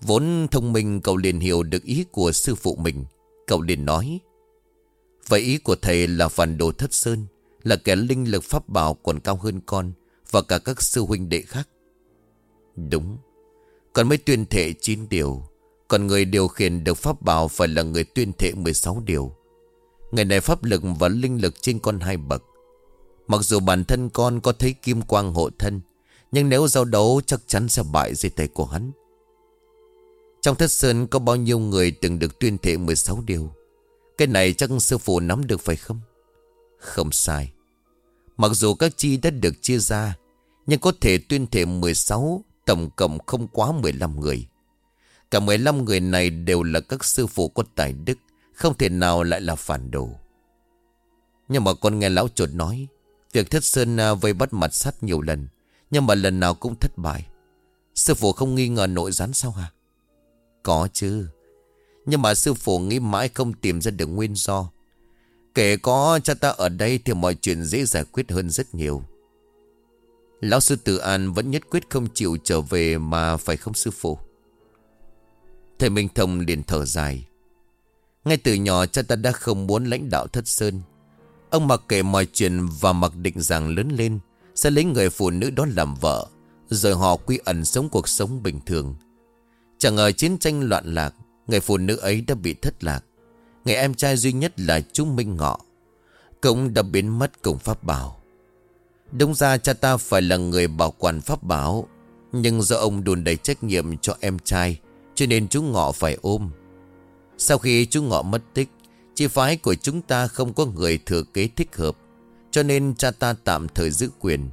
S1: Vốn thông minh cậu liền hiểu được ý của sư phụ mình. Cậu liền nói. Vậy ý của thầy là phản đồ thất sơn, là kẻ linh lực pháp bảo còn cao hơn con và cả các sư huynh đệ khác. Đúng. Con mới tuyên thệ 9 điều. Còn người điều khiển được pháp bảo phải là người tuyên thệ 16 điều. Ngày này pháp lực và linh lực trên con hai bậc Mặc dù bản thân con có thấy kim quang hộ thân Nhưng nếu giao đấu chắc chắn sẽ bại dưới tay của hắn trong thất sơn có bao nhiêu người từng được tuyên thệ 16 điều? Cái này chắc sư phụ nắm được phải không? Không sai. Mặc dù các chi đã được chia ra, Nhưng có thể tuyên thệ 16 Tổng cộng không quá 15 người. Cả 15 người này đều là các sư phụ có tài đức, không thể nào lại là phản đồ. Nhưng mà con nghe lão chuột nói, Việc thất sơn à, vây bắt mặt sắt nhiều lần, Nhưng mà lần nào cũng thất bại. Sư phụ không nghi ngờ nội gián sao hả? Có chứ. Nhưng mà sư phụ nghĩ mãi không tìm ra được nguyên do. Kể có cha ta ở đây Thì mọi chuyện dễ giải quyết hơn rất nhiều. Lão sư Tử An vẫn nhất quyết không chịu trở về Mà phải không sư phụ? Thầy Minh Thông liền thở dài. Ngay từ nhỏ cha ta đã không muốn lãnh đạo thất sơn. Ông mặc kệ mọi chuyện và mặc định rằng lớn lên Sẽ lấy người phụ nữ đó làm vợ, Rồi họ quy ẩn sống cuộc sống bình thường. Chẳng ngờ chiến tranh loạn lạc, Người phụ nữ ấy đã bị thất lạc. Người em trai duy nhất là chú Minh Ngọ, Cũng đã biến mất cùng pháp bảo. Đúng ra cha ta phải là người bảo quản pháp bảo, Nhưng do ông đùn đầy trách nhiệm cho em trai, Cho nên chú Ngọ phải ôm. Sau khi chú Ngọ mất tích Chi phái của chúng ta không có người thừa kế thích hợp, Cho nên cha ta tạm thời giữ quyền.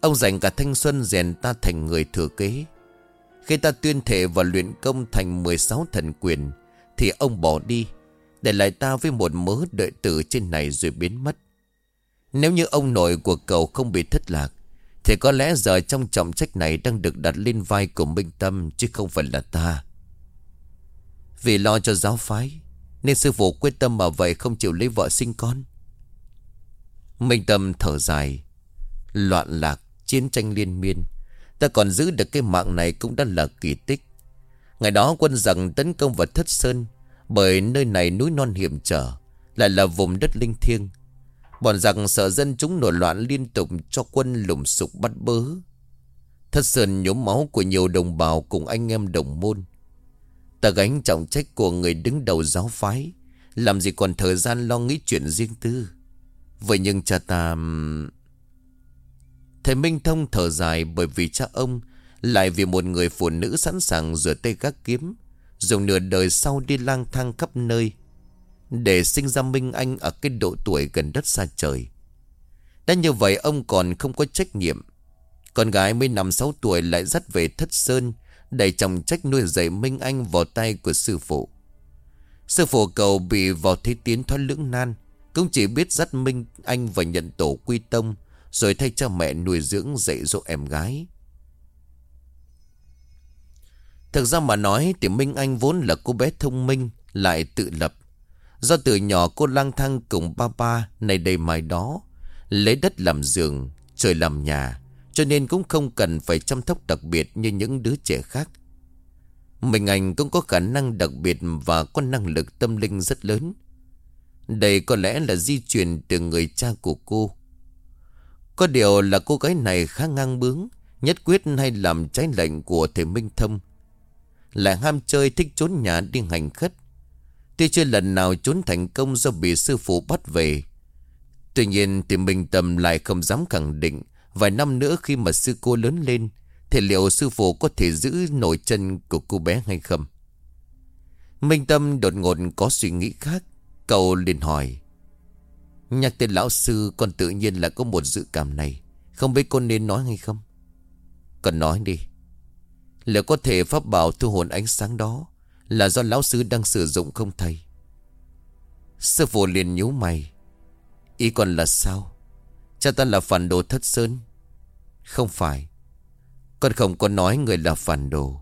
S1: Ông dành cả thanh xuân rèn ta thành người thừa kế. Khi ta tuyên thể và luyện công thành 16 thần quyền, Thì ông bỏ đi, Để lại ta với một mớ đợi tử trên này rồi biến mất. Nếu như ông nội của cậu không bị thất lạc, Thì có lẽ giờ trong trọng trách này đang được đặt lên vai của Minh Tâm, Chứ không phải là ta. Vì lo cho giáo phái, Nên sư phụ quyết tâm mà vậy không chịu lấy vợ sinh con. Minh Tâm thở dài, Loạn lạc, Chiến tranh liên miên. Ta còn giữ được cái mạng này cũng đã là kỳ tích. Ngày đó quân giặc tấn công vào Thất Sơn, Bởi nơi này núi non hiểm trở, Lại là vùng đất linh thiêng. Bọn giặc sợ dân chúng nổi loạn liên tục cho quân lùng sục bắt bớ. Thất Sơn nhóm máu của nhiều đồng bào cùng anh em đồng môn. Ta gánh trọng trách của người đứng đầu giáo phái, Làm gì còn thời gian lo nghĩ chuyện riêng tư. Vậy nhưng cha ta... Thầy Minh Thông thở dài bởi vì cha ông lại vì một người phụ nữ sẵn sàng rửa tay gác kiếm, Dùng nửa đời sau đi lang thang khắp nơi Để sinh ra Minh Anh ở cái độ tuổi gần đất xa trời. Đã như vậy, ông còn không có trách nhiệm. Con gái mới năm sáu tuổi lại dắt về thất sơn Đẩy chồng trách nuôi dạy Minh Anh vào tay của sư phụ. Sư phụ cầu bị vào thế tiến thoát lưỡng nan, Cũng chỉ biết dắt Minh Anh và nhận tổ quy tông rồi thay cho mẹ nuôi dưỡng dạy dỗ em gái. Thực ra mà nói thì Minh Anh vốn là cô bé thông minh, Lại tự lập. Do từ nhỏ cô lang thang cùng ba ba Này đầy mài đó, Lấy đất làm giường, Trời làm nhà, Cho nên cũng không cần phải chăm sóc đặc biệt Như những đứa trẻ khác. Minh Anh cũng có khả năng đặc biệt Và có năng lực tâm linh rất lớn. Đây có lẽ là di truyền từ người cha của cô. Có điều là cô gái này khá ngang bướng, Nhất quyết hay làm trái lệnh của thầy Minh Thâm. Lại ham chơi thích trốn nhà đi hành khất Tuy chưa lần nào trốn thành công do bị sư phụ bắt về. Tuy nhiên thì Minh Tâm lại không dám khẳng định Vài năm nữa khi mà sư cô lớn lên, Thì liệu sư phụ có thể giữ nổi chân của cô bé hay không? Minh Tâm đột ngột có suy nghĩ khác Cậu liền hỏi. Nhắc tên lão sư con tự nhiên là có một dự cảm này. Không biết con nên nói hay không? Con nói đi. Liệu có thể pháp bảo thu hồn ánh sáng đó Là do lão sư đang sử dụng không thầy? Sư phụ liền nhíu mày. Ý còn là sao? Cha ta là phản đồ thất sơn. Không phải. Con không có nói người là phản đồ.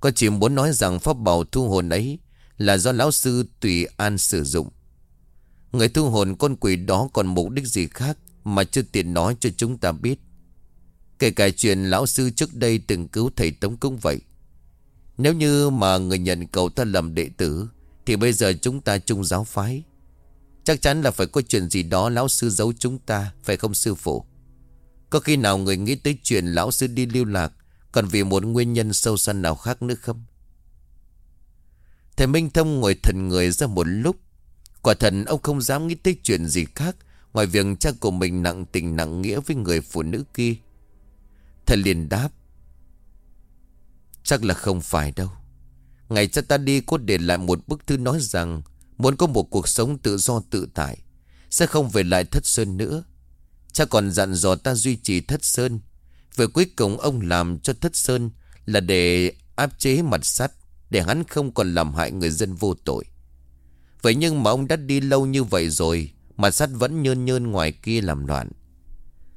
S1: Con chỉ muốn nói rằng pháp bảo thu hồn ấy Là do lão sư tùy an sử dụng. Người thu hồn con quỷ đó còn mục đích gì khác Mà chưa tiện nói cho chúng ta biết? Kể cả chuyện lão sư trước đây từng cứu thầy Tống cũng vậy. Nếu như mà người nhận cậu ta làm đệ tử, Thì bây giờ chúng ta chung giáo phái. Chắc chắn là phải có chuyện gì đó lão sư giấu chúng ta, Phải không sư phụ? Có khi nào người nghĩ tới chuyện lão sư đi lưu lạc, Còn vì một nguyên nhân sâu xa nào khác nữa không? Thầy Minh Thông ngồi thần người ra một lúc Quả thật, ông không dám nghĩ tới chuyện gì khác. Ngoài việc cha của mình nặng tình nặng nghĩa với người phụ nữ kia. Thầy liền đáp, Chắc là không phải đâu. Ngày cha ta đi có để lại một bức thư nói rằng Muốn có một cuộc sống tự do tự tại, Sẽ không về lại thất sơn nữa. Cha còn dặn dò ta duy trì thất sơn. Về cuối cùng ông làm cho thất sơn Là để áp chế mặt sắt, Để hắn không còn làm hại người dân vô tội. Vậy nhưng mà ông đã đi lâu như vậy rồi, Mặt sắt vẫn nhơn nhơn ngoài kia làm loạn.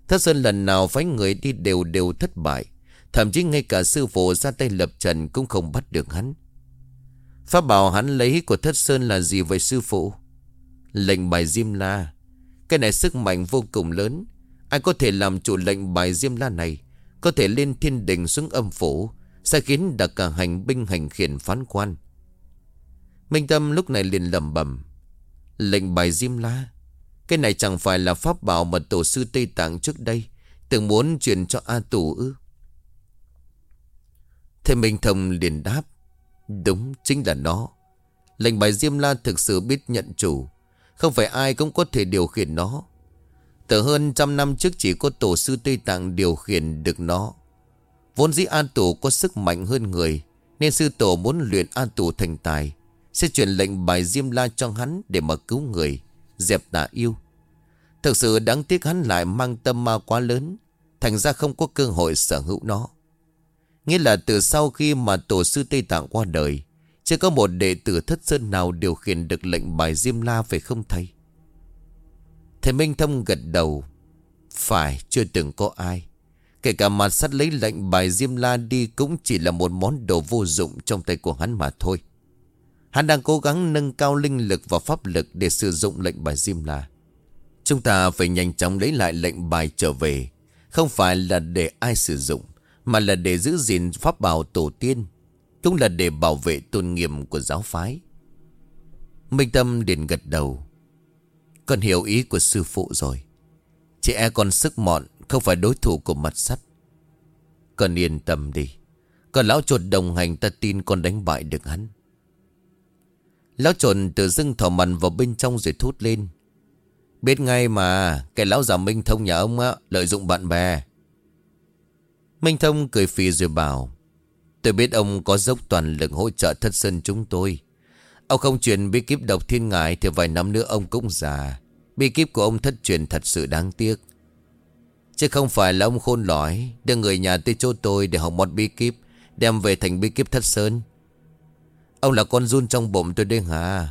S1: Thất Sơn lần nào phái người đi đều đều thất bại, Thậm chí ngay cả sư phụ ra tay lập trần cũng không bắt được hắn. Pháp bảo hắn lấy của Thất Sơn là gì vậy sư phụ? Lệnh bài Diêm La. Cái này sức mạnh vô cùng lớn. Ai có thể làm chủ lệnh bài Diêm La này? Có thể lên thiên đình xuống âm phủ, Sẽ khiến đặc cả hành binh hành khiển phán quan. Minh Tâm lúc này liền lầm bẩm. Lệnh bài Diêm La, cái này chẳng phải là pháp bảo mà tổ sư Tây Tạng trước đây Từng muốn truyền cho A Tù ư? Thế Minh Thông liền đáp, Đúng, chính là nó. Lệnh bài Diêm La thực sự biết nhận chủ, Không phải ai cũng có thể điều khiển nó. Từ hơn trăm năm trước chỉ có tổ sư Tây Tạng điều khiển được nó. Vốn dĩ An Tổ có sức mạnh hơn người, Nên sư tổ muốn luyện An Tổ thành tài. Sẽ chuyển lệnh bài Diêm La cho hắn để mà cứu người. Dẹp tà yêu. Thực sự đáng tiếc hắn lại mang tâm ma quá lớn. Thành ra không có cơ hội sở hữu nó. Nghĩa là từ sau khi mà tổ sư Tây Tạng qua đời, Chưa có một đệ tử thất sơn nào điều khiển được lệnh bài Diêm La phải không thầy Thầy Minh Thông gật đầu. Phải, chưa từng có ai. Kể cả mặt sắt lấy lệnh bài Diêm La đi Cũng chỉ là một món đồ vô dụng trong tay của hắn mà thôi. Hắn đang cố gắng nâng cao linh lực và pháp lực để sử dụng lệnh bài Diêm La. Chúng ta phải nhanh chóng lấy lại lệnh bài trở về. Không phải là để ai sử dụng, mà là để giữ gìn pháp bảo tổ tiên. Cũng là để bảo vệ tôn nghiêm của giáo phái Minh Tâm liền gật đầu Con hiểu ý của sư phụ rồi Chị e con sức mọn Không phải đối thủ của mặt sắt Con yên tâm đi Còn lão chuột đồng hành ta tin con đánh bại được hắn Lão trồn tự dưng thỏ mặn vào bên trong rồi thốt lên. Biết ngay mà, Cái lão già Minh Thông nhà ông á, Lợi dụng bạn bè. Minh Thông cười phì rồi bảo, Tôi biết ông có dốc toàn lực hỗ trợ thất sơn chúng tôi. Ông không truyền bí kíp độc thiên ngại Thì vài năm nữa ông cũng già. Bí kíp của ông thất truyền thật sự đáng tiếc. Chứ không phải là ông khôn lõi Đưa người nhà tới chỗ tôi để học một bí kíp, Đem về thành bí kíp thất sơn. Ông là con run trong bụng tôi đây hả?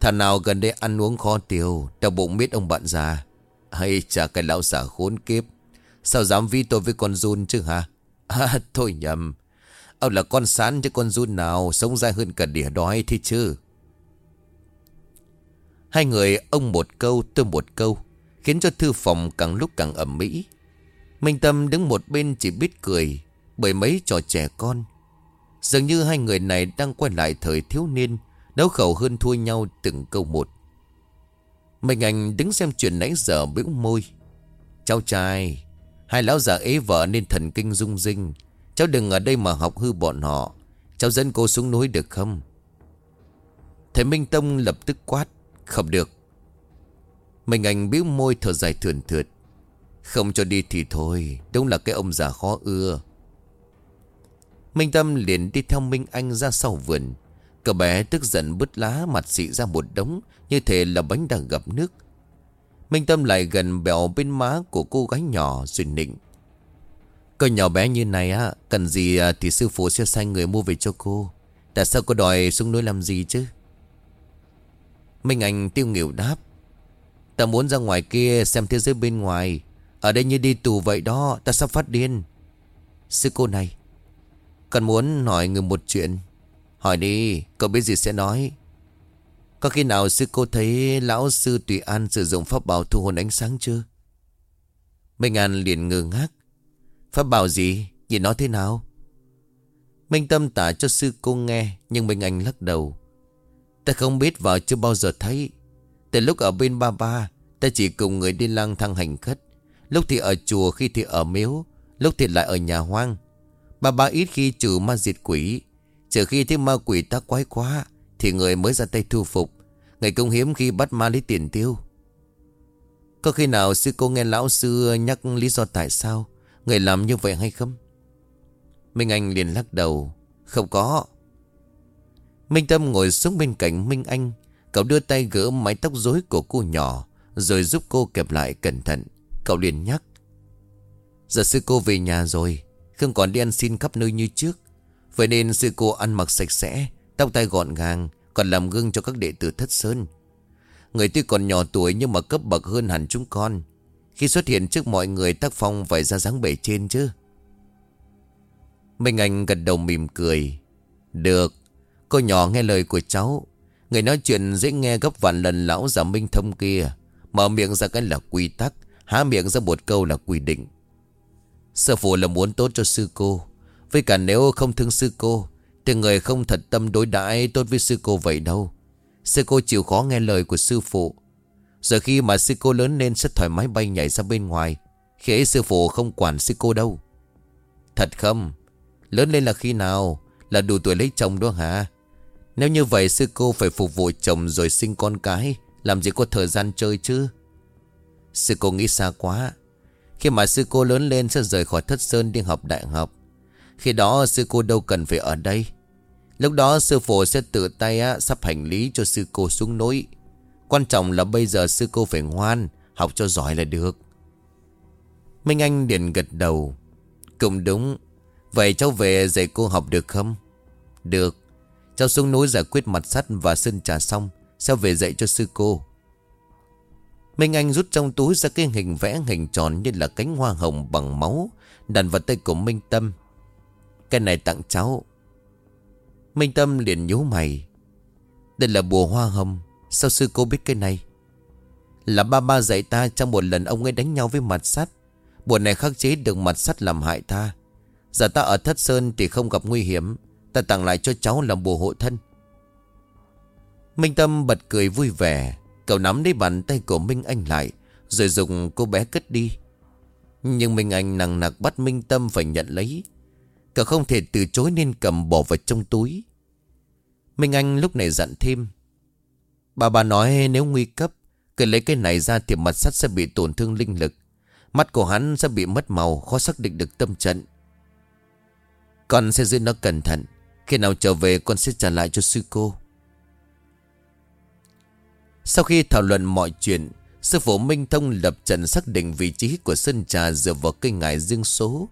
S1: Thằng nào gần đây ăn uống khó tiêu, Đau bụng biết ông bạn già. Hay chả cái lão giả khốn kiếp. Sao dám vi tôi với con run chứ hả? [laughs] À thôi nhầm. Ông là con sán chứ con run nào, Sống dai hơn cả đỉa đói thế chứ. Hai người, ông một câu, tôi một câu, Khiến cho thư phòng càng lúc càng ẩm mỹ. Minh Tâm đứng một bên chỉ biết cười, Bởi mấy trò trẻ con Dường như hai người này đang quay lại thời thiếu niên, Đấu khẩu hơn thua nhau từng câu một. Minh Anh đứng xem chuyện nãy giờ bĩu môi. Cháu trai, Hai lão già ế vợ nên thần kinh rung rinh. Cháu đừng ở đây mà học hư bọn họ. Cháu dẫn cô xuống núi được không? Thầy Minh Tông lập tức quát, Không được. Minh Anh bĩu môi thở dài thườn thượt. Không cho đi thì thôi, Đúng là cái ông già khó ưa. Minh Tâm liền đi theo Minh Anh ra sau vườn. Cậu bé tức giận bứt lá mặt xị ra một đống, Như thể là bánh đang gặp nước. Minh Tâm lại gần bèo bên má của cô gái nhỏ rồi nịnh. Cô nhỏ bé như này á, Cần gì à, thì sư phụ sẽ sai người mua về cho cô. Tại sao cô đòi xuống núi làm gì chứ? Minh Anh tiêu nghỉu đáp. Ta muốn ra ngoài kia xem thế giới bên ngoài. Ở đây như đi tù vậy đó, Ta sắp phát điên. Sư cô này Cần muốn hỏi người một chuyện. Hỏi đi, Cậu biết gì sẽ nói. Có khi nào sư cô thấy Lão sư Tùy An sử dụng pháp bảo thu hồn ánh sáng chưa? Minh An liền ngơ ngác. Pháp bảo gì? Nhìn nó thế nào? Minh Tâm tả cho sư cô nghe, Nhưng Minh Anh lắc đầu. Ta không biết vợ chưa bao giờ thấy. Từ lúc ở bên ba ba, Ta chỉ cùng người đi lang thang hành khất. Lúc thì ở chùa, khi thì ở miếu. Lúc thì lại ở nhà hoang bà ba ít khi trừ ma diệt quỷ. Trừ khi thấy ma quỷ ta quái quá, Thì người mới ra tay thu phục. Người cũng hiếm khi bắt ma lấy tiền tiêu. Có khi nào sư cô nghe lão sư nhắc lý do tại sao Người làm như vậy hay không? Minh Anh liền lắc đầu. Không có. Minh Tâm ngồi xuống bên cạnh Minh Anh. Cậu đưa tay gỡ mái tóc rối của cô nhỏ, Rồi giúp cô kẹp lại cẩn thận. Cậu liền nhắc. Giờ sư cô về nhà rồi. Không còn đi ăn xin khắp nơi như trước. Vậy nên sư cô ăn mặc sạch sẽ, Tóc tai gọn gàng, Còn làm gương cho các đệ tử thất sơn. Người tuy còn nhỏ tuổi nhưng mà cấp bậc hơn hẳn chúng con. Khi xuất hiện trước mọi người, tác phong phải ra dáng bể trên chứ. Minh Anh gật đầu mỉm cười. Được, Cô nhỏ nghe lời của cháu. Người nói chuyện dễ nghe gấp vạn lần lão già Minh Thông kia. Mở miệng ra cái là quy tắc, Há miệng ra một câu là quy định. Sư phụ là muốn tốt cho sư cô. Với cả nếu không thương sư cô, Thì người không thật tâm đối đãi tốt với sư cô vậy đâu. Sư cô chịu khó nghe lời của sư phụ. Giờ khi mà sư cô lớn lên sẽ thoải mái bay nhảy ra bên ngoài, Khi ấy sư phụ không quản sư cô đâu. Thật không? Lớn lên là khi nào? Là đủ tuổi lấy chồng đó hả? Nếu như vậy sư cô phải phục vụ chồng rồi sinh con cái, Làm gì có thời gian chơi chứ? Sư cô nghĩ xa quá khi mà sư cô lớn lên sẽ rời khỏi thất sơn đi học đại học. Khi đó sư cô đâu cần phải ở đây. Lúc đó sư phụ sẽ tự tay á, sắp hành lý cho sư cô xuống núi. Quan trọng là bây giờ sư cô phải ngoan Học cho giỏi là được. Minh Anh liền gật đầu. Cũng đúng. Vậy cháu về dạy cô học được không? Được. Cháu xuống núi giải quyết mặt sắt và sơn trà xong Sẽ về dạy cho sư cô. Minh Anh rút trong túi ra cái hình vẽ hình tròn như là cánh hoa hồng bằng máu. Đặt vào tay của Minh Tâm. Cái này tặng cháu. Minh Tâm liền nhíu mày. Đây là bùa hoa hồng. Sao sư cô biết cái này? Là ba ba dạy ta trong một lần ông ấy đánh nhau với mặt sắt. Bùa này khắc chế được mặt sắt làm hại ta. Giờ ta ở thất sơn thì không gặp nguy hiểm. Ta tặng lại cho cháu làm bùa hộ thân. Minh Tâm bật cười vui vẻ. Cậu nắm lấy bàn tay của Minh Anh lại, Rồi dùng cô bé cất đi. Nhưng Minh Anh nặng nặc bắt Minh Tâm phải nhận lấy. Cậu không thể từ chối nên cầm bỏ vào trong túi. Minh Anh lúc này dặn thêm. Bà bà nói nếu nguy cấp, Cứ lấy cái này ra thì mặt sắt sẽ bị tổn thương linh lực. Mắt của hắn sẽ bị mất màu, Khó xác định được tâm trận. Con sẽ giữ nó cẩn thận. Khi nào trở về, con sẽ trả lại cho sư cô. Sau khi thảo luận mọi chuyện Sư phụ Minh Thông lập trận xác định vị trí của Sơn Trà dựa vào cây ngải dương số.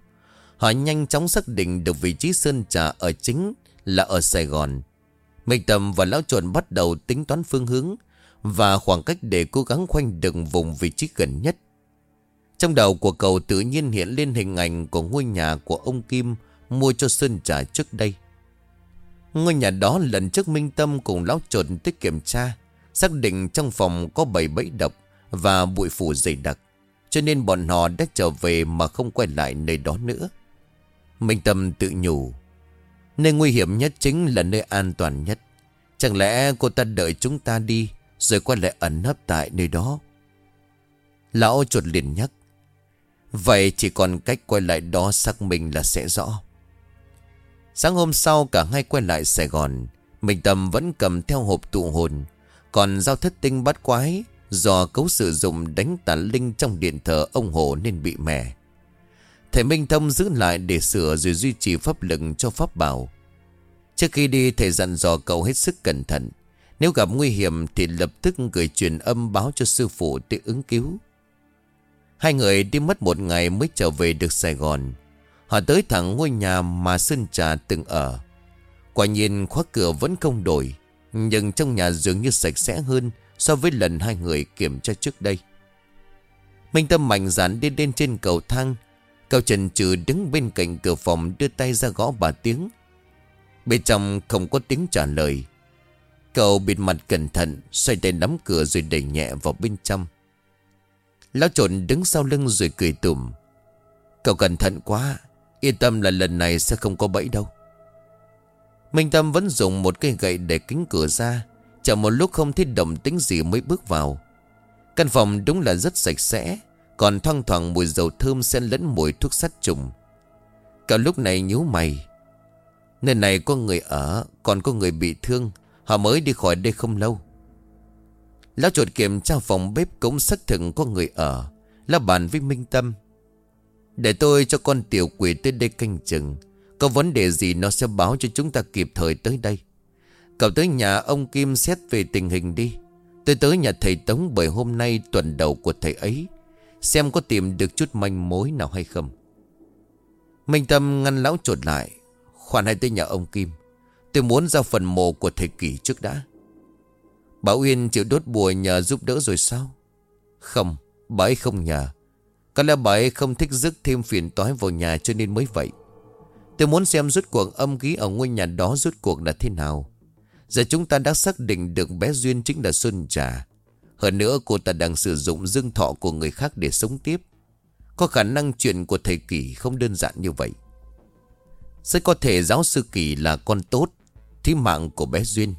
S1: Họ nhanh chóng xác định được vị trí Sơn Trà ở chính là ở Sài Gòn. Minh Tâm và Lão Trộn bắt đầu tính toán phương hướng và khoảng cách để cố gắng khoanh đừng vùng vị trí gần nhất. Trong đầu của cậu tự nhiên hiện lên hình ảnh của ngôi nhà của ông Kim mua cho Sơn Trà trước đây. Ngôi nhà đó lần trước Minh Tâm cùng Lão Trộn tới kiểm tra, xác định trong phòng có bảy bẫy độc và bụi phủ dày đặc. Cho nên bọn họ đã trở về mà không quay lại nơi đó nữa. Minh Tâm tự nhủ. Nơi nguy hiểm nhất chính là nơi an toàn nhất. Chẳng lẽ cô ta đợi chúng ta đi, rồi quay lại ẩn nấp tại nơi đó? Lão chuột liền nhắc. Vậy chỉ còn cách quay lại đó xác minh là sẽ rõ. Sáng hôm sau, cả hai quay lại Sài Gòn. Minh Tâm vẫn cầm theo hộp tụ hồn. Còn giao thất tinh bắt quái, Do cấu sử dụng đánh tà linh trong điện thờ ông Hồ nên bị mẻ Thầy Minh Thông giữ lại để sửa rồi duy trì pháp lực cho pháp bảo. Trước khi đi, thầy dặn dò cậu hết sức cẩn thận. Nếu gặp nguy hiểm thì lập tức gửi truyền âm báo cho sư phụ để ứng cứu. Hai người đi mất một ngày mới trở về được Sài Gòn. Họ tới thẳng ngôi nhà mà Sơn Trà từng ở. Quả nhiên khóa cửa vẫn không đổi. Nhưng trong nhà dường như sạch sẽ hơn so với lần hai người kiểm tra trước đây. Minh Tâm mạnh dạn đi lên trên cầu thang. cao trần trừ đứng bên cạnh cửa phòng đưa tay ra gõ bà tiếng. Bên trong không có tiếng trả lời. Cậu bịt mặt cẩn thận, xoay tay nắm cửa rồi đẩy nhẹ vào bên trong. Lão trộn đứng sau lưng rồi cười tủm. Cậu cẩn thận quá, yên tâm là lần này sẽ không có bẫy đâu. Minh Tâm vẫn dùng một cây gậy để kính cửa ra. Chờ một lúc không thấy động tính gì mới bước vào. Căn phòng đúng là rất sạch sẽ, Còn thoang thoảng mùi dầu thơm xen lẫn mùi thuốc sát trùng. Cả lúc này nhíu mày. Nơi này có người ở, Còn có người bị thương. Họ mới đi khỏi đây không lâu. Lão chuột kiểm tra phòng bếp cũng xác thực có người ở. Lão bàn với Minh Tâm. Để tôi cho con tiểu quỷ tới đây canh chừng. Có vấn đề gì nó sẽ báo cho chúng ta kịp thời tới đây. Cậu tới nhà ông Kim xét về tình hình đi. Tôi tới nhà thầy Tống bởi hôm nay tuần đầu của thầy ấy. Xem có tìm được chút manh mối nào hay không. Minh Tâm ngăn lão chuột lại. Khoan hãy tới nhà ông Kim. Tôi muốn ra phần mộ của thầy kỳ trước đã. Bảo Uyên chịu đốt bùa nhờ giúp đỡ rồi sao? Không, Bà ấy không nhờ. Có lẽ bà ấy không thích rước thêm phiền toái vào nhà cho nên mới vậy. Tôi muốn xem rút cuộc âm khí ở ngôi nhà đó rút cuộc là thế nào Giờ chúng ta đã xác định được bé Duyên chính là Xuân Trà. Hơn nữa cô ta đang sử dụng dương thọ của người khác để sống tiếp. Có khả năng chuyện của thầy Kỳ không đơn giản như vậy. Rất có thể giáo sư Kỳ là con tốt, thí mạng của bé Duyên.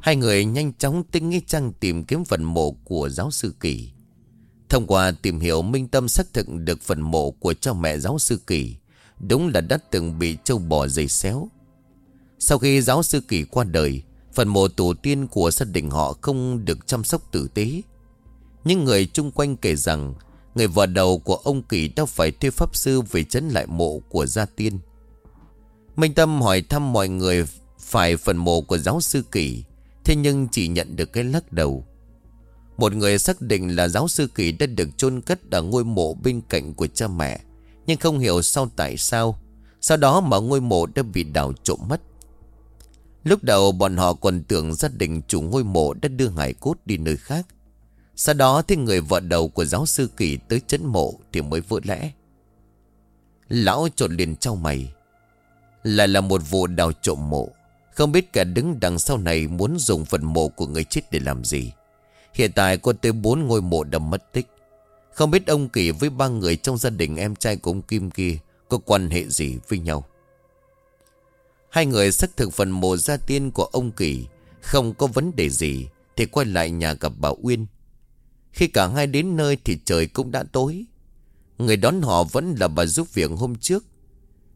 S1: Hai người nhanh chóng tinh nghĩ trang tìm kiếm phần mộ của giáo sư Kỳ. Thông qua tìm hiểu Minh Tâm xác thực được phần mộ của cha mẹ giáo sư Kỳ. Đúng là đã từng bị châu bò dày xéo. Sau khi giáo sư Kỳ qua đời, Phần mộ tổ tiên của gia đình họ không được chăm sóc tử tế. Những người chung quanh kể rằng, Người vợ đầu của ông Kỳ đã phải thuê pháp sư về chấn lại mộ của gia tiên. Minh Tâm hỏi thăm mọi người phải phần mộ của giáo sư Kỳ, Thế nhưng chỉ nhận được cái lắc đầu. Một người xác định là giáo sư Kỳ đã được chôn cất ở ngôi mộ bên cạnh của cha mẹ. Nhưng không hiểu sao tại sao, Sau đó mà ngôi mộ đã bị đào trộm mất Lúc đầu bọn họ còn tưởng gia đình chủ ngôi mộ đã đưa hải cốt đi nơi khác. Sau đó thì người vợ đầu của giáo sư kỳ tới chấn mộ thì mới vỡ lẽ. Lão trộn liền trao mày. Lại là một vụ đào trộm mộ. Không biết cả đứng đằng sau này muốn dùng phần mộ của người chết để làm gì. Hiện tại có tới bốn ngôi mộ đã mất tích. Không biết ông Kỳ với ba người trong gia đình em trai của ông Kim kia có quan hệ gì với nhau. Hai người xác thực phần mộ gia tiên của ông Kỳ Không có vấn đề gì Thì quay lại nhà gặp bà Uyên. Khi cả hai đến nơi thì trời cũng đã tối. Người đón họ vẫn là bà giúp việc hôm trước.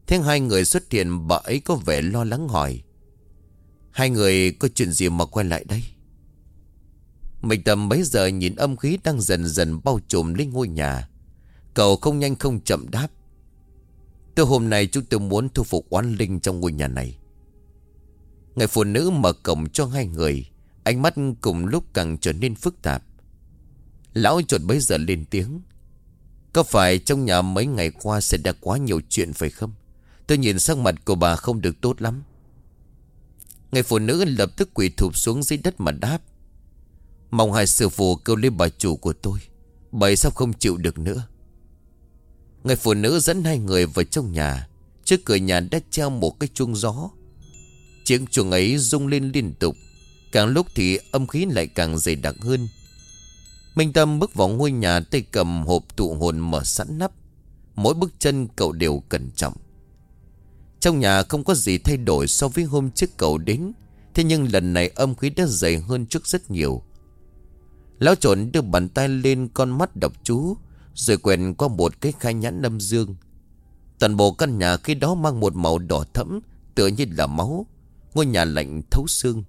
S1: Thế hai người xuất hiện, bà ấy có vẻ lo lắng hỏi. Hai người có chuyện gì mà quay lại đây? Mình tầm mấy giờ nhìn âm khí đang dần dần bao trùm lên ngôi nhà. Cậu không nhanh không chậm đáp. Từ hôm nay chúng tôi muốn thu phục oán linh trong ngôi nhà này. Người phụ nữ mở cổng cho hai người. Ánh mắt cùng lúc càng trở nên phức tạp. Lão chuột bấy giờ lên tiếng. Có phải trong nhà mấy ngày qua sẽ đã quá nhiều chuyện phải không? Tôi nhìn sắc mặt của bà không được tốt lắm. Người phụ nữ lập tức quỳ thụp xuống dưới đất mà đáp. Mong hai sư phụ kêu lên bà chủ của tôi. Bởi sao không chịu được nữa? Người phụ nữ dẫn hai người vào trong nhà. Trước cửa nhà đã treo một cái chuông gió. Chiếc chuông ấy rung lên liên tục. Càng lúc thì âm khí lại càng dày đặc hơn. Minh Tâm bước vào ngôi nhà tay cầm hộp tụ hồn mở sẵn nắp. Mỗi bước chân cậu đều cẩn trọng. Trong nhà không có gì thay đổi so với hôm trước cậu đến. Thế nhưng lần này âm khí đã dày hơn trước rất nhiều. Lão trộn đưa bàn tay lên con mắt độc chú, Rồi quẹn qua một cái khai nhãn âm dương. Toàn bộ căn nhà khi đó mang một màu đỏ thẫm, Tựa như là máu, Ngôi nhà lạnh thấu xương.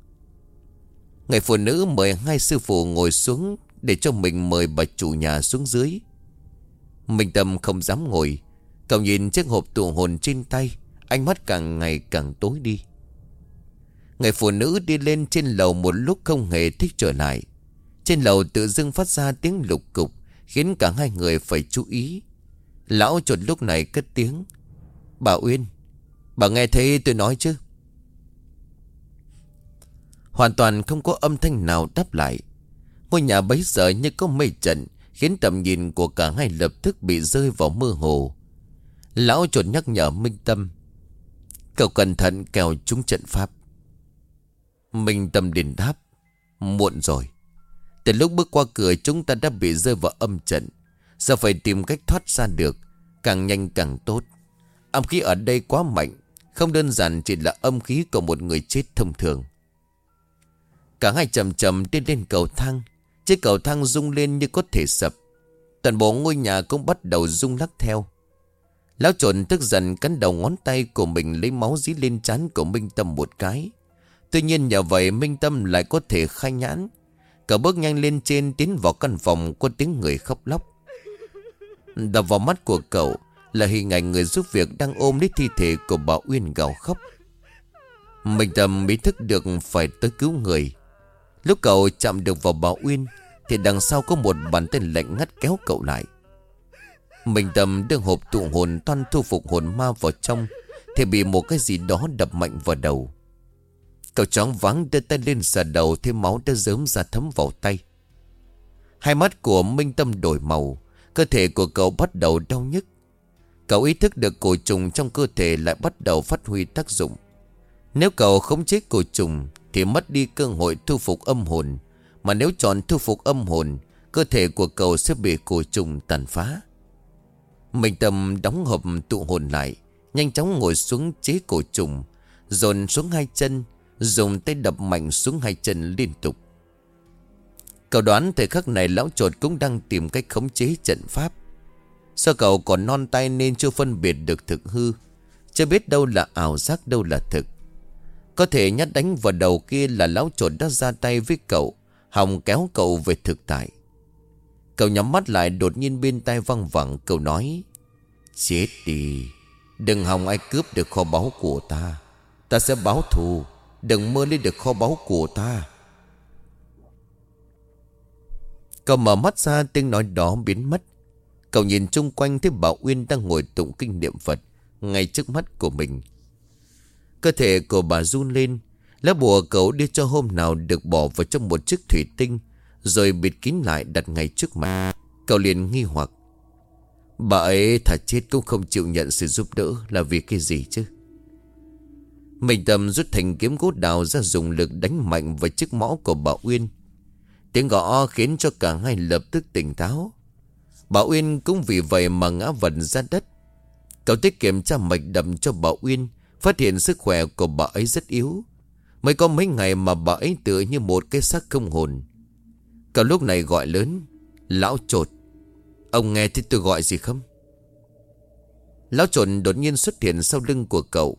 S1: Người phụ nữ mời hai sư phụ ngồi xuống Để cho mình mời bà chủ nhà xuống dưới. Minh Tâm không dám ngồi, Cậu nhìn chiếc hộp tụ hồn trên tay, Ánh mắt càng ngày càng tối đi. Người phụ nữ đi lên trên lầu một lúc không hề thích trở lại. Trên lầu tự dưng phát ra tiếng lục cục, Khiến cả hai người phải chú ý. Lão chuột lúc này cất tiếng. Bà Uyên, Bà nghe thấy tôi nói chứ? Hoàn toàn không có âm thanh nào đáp lại. Ngôi nhà bấy giờ như có mây trận, Khiến tầm nhìn của cả hai lập tức bị rơi vào mơ hồ. Lão chuột nhắc nhở Minh Tâm, Cậu cẩn thận kèo trúng trận pháp. Minh Tâm đền đáp, Muộn rồi. Từ lúc bước qua cửa, chúng ta đã bị rơi vào âm trận. Giờ phải tìm cách thoát ra được? Càng nhanh càng tốt. Âm khí ở đây quá mạnh. Không đơn giản chỉ là âm khí của một người chết thông thường. Cả hai chậm chậm đi lên cầu thang. Chiếc cầu thang rung lên như có thể sập. Toàn bộ ngôi nhà cũng bắt đầu rung lắc theo. Lão trộn tức giận cắn đầu ngón tay của mình lấy máu dí lên trán của Minh Tâm một cái. Tuy nhiên nhờ vậy, Minh Tâm lại có thể khai nhãn. Cậu bước nhanh lên trên tiến vào căn phòng có tiếng người khóc lóc. Đập vào mắt của cậu là hình ảnh người giúp việc đang ôm lấy thi thể của bà Uyên gào khóc. mình tầm ý thức được phải tới cứu người. Lúc cậu chạm được vào bà Uyên Thì đằng sau có một bàn tay lạnh ngắt kéo cậu lại Mình tầm đưa hộp tụ hồn toan thu phục hồn ma vào trong Thì bị một cái gì đó đập mạnh vào đầu Cậu chóng vắng đưa tay lên sờ đầu Thêm máu đã dớm ra thấm vào tay. Hai mắt của Minh Tâm đổi màu, Cơ thể của cậu bắt đầu đau nhức. Cậu ý thức được cổ trùng trong cơ thể lại bắt đầu phát huy tác dụng. Nếu cậu không chết cổ trùng thì mất đi cơ hội thu phục âm hồn, Mà nếu chọn thu phục âm hồn, Cơ thể của cậu sẽ bị cổ trùng tàn phá. Minh Tâm đóng hộp tụ hồn lại, Nhanh chóng ngồi xuống chế cổ trùng, Dồn xuống hai chân Dùng tay đập mạnh xuống hai chân liên tục. Cậu đoán thời khắc này lão trột cũng đang tìm cách khống chế trận pháp. Sao cậu còn non tay nên chưa phân biệt được thực hư? Chưa biết đâu là ảo giác, đâu là thực. Có thể nhát đánh vào đầu kia là lão trộn đã ra tay với cậu, Hòng kéo cậu về thực tại. Cậu nhắm mắt lại, đột nhiên bên tai văng vẳng, Cậu nói, Chết đi, Đừng hòng ai cướp được kho báu của ta. Ta sẽ báo thù. Đừng mơ lên được kho báu của ta. Cậu mở mắt ra, tiếng nói đó biến mất. Cậu nhìn chung quanh, thấy Bảo Uyên đang ngồi tụng kinh niệm Phật Ngay trước mắt của mình. Cơ thể của bà run lên. Lá bùa cậu đưa cho hôm nào được bỏ vào trong một chiếc thủy tinh, Rồi bịt kín lại đặt ngay trước mặt. Cậu liền nghi hoặc. Bà ấy thà chết cũng không chịu nhận sự giúp đỡ Là vì cái gì chứ? Mình tầm rút thành kiếm gỗ đào ra dùng lực đánh mạnh vào chiếc mõ của bà Uyên. Tiếng gõ khiến cho cả hai lập tức tỉnh táo. Bà Uyên cũng vì vậy mà ngã vật ra đất. Cậu tiết kiệm tra mạch đầm cho bà Uyên, Phát hiện sức khỏe của bà ấy rất yếu. Mới có mấy ngày mà bà ấy tựa như một cái xác không hồn. Cậu lúc này gọi lớn, Lão trột, Ông nghe thấy tôi gọi gì không? Lão trột đột nhiên xuất hiện sau lưng của cậu.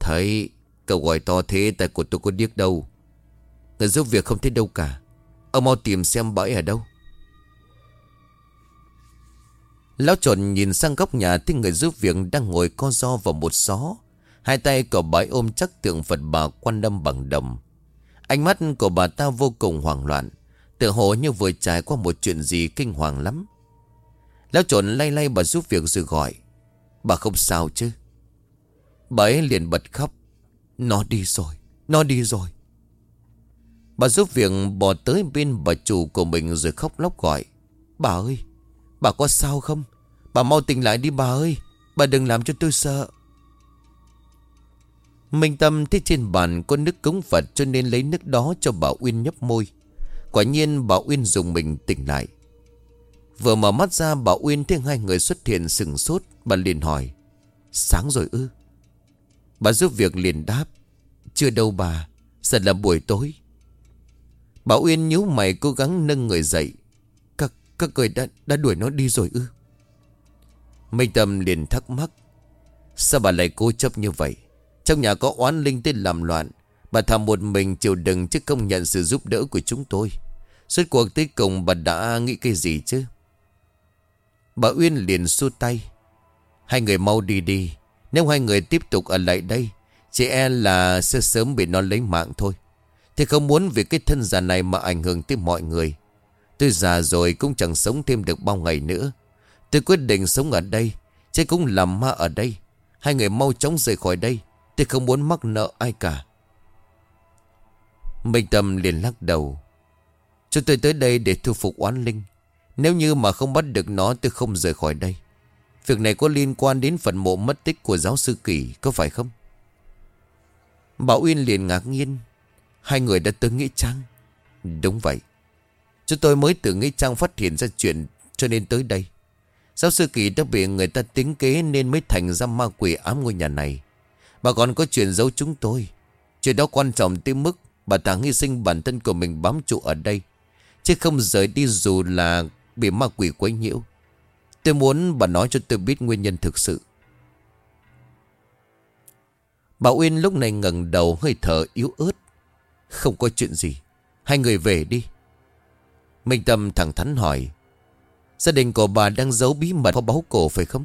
S1: Thấy Cậu gọi to thế tại của tôi có điếc đâu. Người giúp việc không thấy đâu cả. Ông mau tìm xem bãi ở đâu. Lão trộn nhìn sang góc nhà Thấy người giúp việc đang ngồi co do vào một xó. Hai tay cậu bãi ôm chắc tượng Phật bà quan đâm bằng đồng. Ánh mắt của bà ta vô cùng hoảng loạn. Tự hồ như vừa trải qua một chuyện gì kinh hoàng lắm. Lão trộn lay lay bà giúp việc rồi gọi. Bà không sao chứ? Bà ấy liền bật khóc Nó đi rồi, Nó đi rồi Bà giúp việc bỏ tới bên bà chủ của mình rồi khóc lóc gọi Bà ơi, Bà có sao không Bà mau tỉnh lại đi bà ơi, Bà đừng làm cho tôi sợ Minh Tâm thấy trên bàn có nước cúng Phật cho nên lấy nước đó cho bà Uyên nhấp môi. Quả nhiên bà Uyên dùng mình tỉnh lại. Vừa mở mắt ra, bà Uyên thấy hai người xuất hiện sừng sốt. Bà liền hỏi. Sáng rồi ư? Bà giúp việc liền đáp. Chưa đâu bà. Sợ là buổi tối. Bà Uyên nhíu mày cố gắng nâng người dậy. Các, các người đã, đã đuổi nó đi rồi ư? Minh Tâm liền thắc mắc. Sao bà lại cố chấp như vậy? Trong nhà có oán linh tên làm loạn Bà thầm một mình chịu đựng chứ không nhận sự giúp đỡ của chúng tôi Suốt cuộc tới cùng bà đã nghĩ cái gì chứ Bà Uyên liền xua tay Hai người mau đi đi nếu hai người tiếp tục ở lại đây Chị e là sẽ sớm bị nó lấy mạng thôi. Thì không muốn vì cái thân già này mà ảnh hưởng tới mọi người. Tôi già rồi cũng chẳng sống thêm được bao ngày nữa. Tôi quyết định sống ở đây, Chứ cũng làm ma ở đây. Hai người mau chóng rời khỏi đây, Tôi không muốn mắc nợ ai cả. Minh Tâm liền lắc đầu. Chúng tôi tới đây để thu phục oán linh. Nếu như mà không bắt được nó, tôi không rời khỏi đây. Việc này có liên quan đến phần mộ mất tích của giáo sư Kỳ, Có phải không? Bảo Uyên liền ngạc nhiên. Hai người đã tới Nghĩa Trang. Đúng vậy. Chúng tôi mới từ Nghĩa Trang phát hiện ra chuyện Cho nên tới đây. Giáo sư Kỳ đã bị người ta tính kế Nên mới thành ra ma quỷ ám ngôi nhà này. Bà còn có chuyện giấu chúng tôi. Chuyện đó quan trọng tới mức Bà ta hy sinh bản thân của mình bám trụ ở đây, Chứ không rời đi dù là Bị ma quỷ quấy nhiễu. Tôi muốn bà nói cho tôi biết nguyên nhân thực sự Bà Uyên lúc này ngẩng đầu hơi thở yếu ớt Không có chuyện gì Hai người về đi Minh Tâm thẳng thắn hỏi, Gia đình của bà đang giấu bí mật kho báu cổ phải không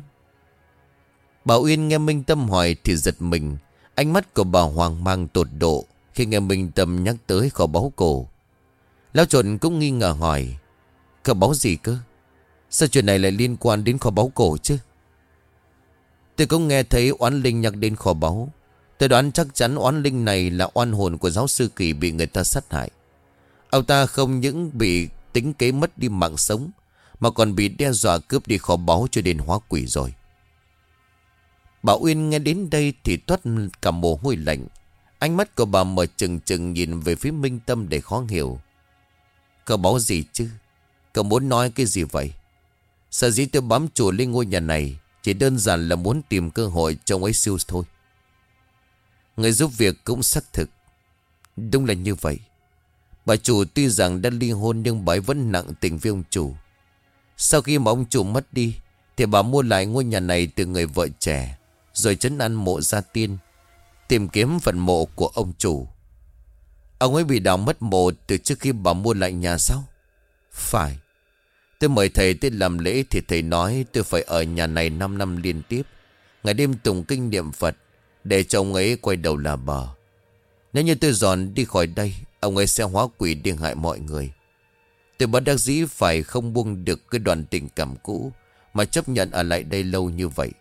S1: Bà Uyên nghe Minh Tâm hỏi thì giật mình. Ánh mắt của bà hoang mang tột độ khi nghe Minh Tâm nhắc tới kho báu cổ. Lão trộn cũng nghi ngờ hỏi. Kho báu gì cơ? Sao chuyện này lại liên quan đến kho báu cổ chứ? Tôi cũng nghe thấy oán linh nhắc đến kho báu. Tôi đoán chắc chắn oán linh này là oan hồn của giáo sư kỳ bị người ta sát hại. Ông ta không những bị tính kế mất đi mạng sống, mà còn bị đe dọa cướp đi kho báu cho đến hóa quỷ rồi. Bà Uyên nghe đến đây thì toát cả mồ hôi lạnh. Ánh mắt của bà mở chừng chừng nhìn về phía Minh Tâm để khó hiểu. Cậu báo gì chứ? Cậu muốn nói cái gì vậy? Sở dĩ tôi bám chùa lên ngôi nhà này chỉ đơn giản là muốn tìm cơ hội cho ấy siêu thôi. Người giúp việc cũng xác thực. Đúng là như vậy. Bà chủ tuy rằng đã ly hôn nhưng bà vẫn nặng tình với ông chủ. Sau khi mà ông chủ mất đi, thì bà mua lại ngôi nhà này từ người vợ trẻ. Rồi chấn ăn mộ gia tiên, Tìm kiếm phần mộ của ông chủ Ông ấy bị đào mất mộ Từ trước khi bà mua lại nhà sao Phải Tôi mời thầy tới làm lễ Thì thầy nói tôi phải ở nhà này 5 năm liên tiếp. Ngày đêm tụng kinh niệm Phật, Để cho ông ấy quay đầu là bờ. Nếu như tôi dọn đi khỏi đây, Ông ấy sẽ hóa quỷ điên hại mọi người. Tôi bất đắc dĩ phải không buông được cái đoàn tình cảm cũ Mà chấp nhận ở lại đây lâu như vậy.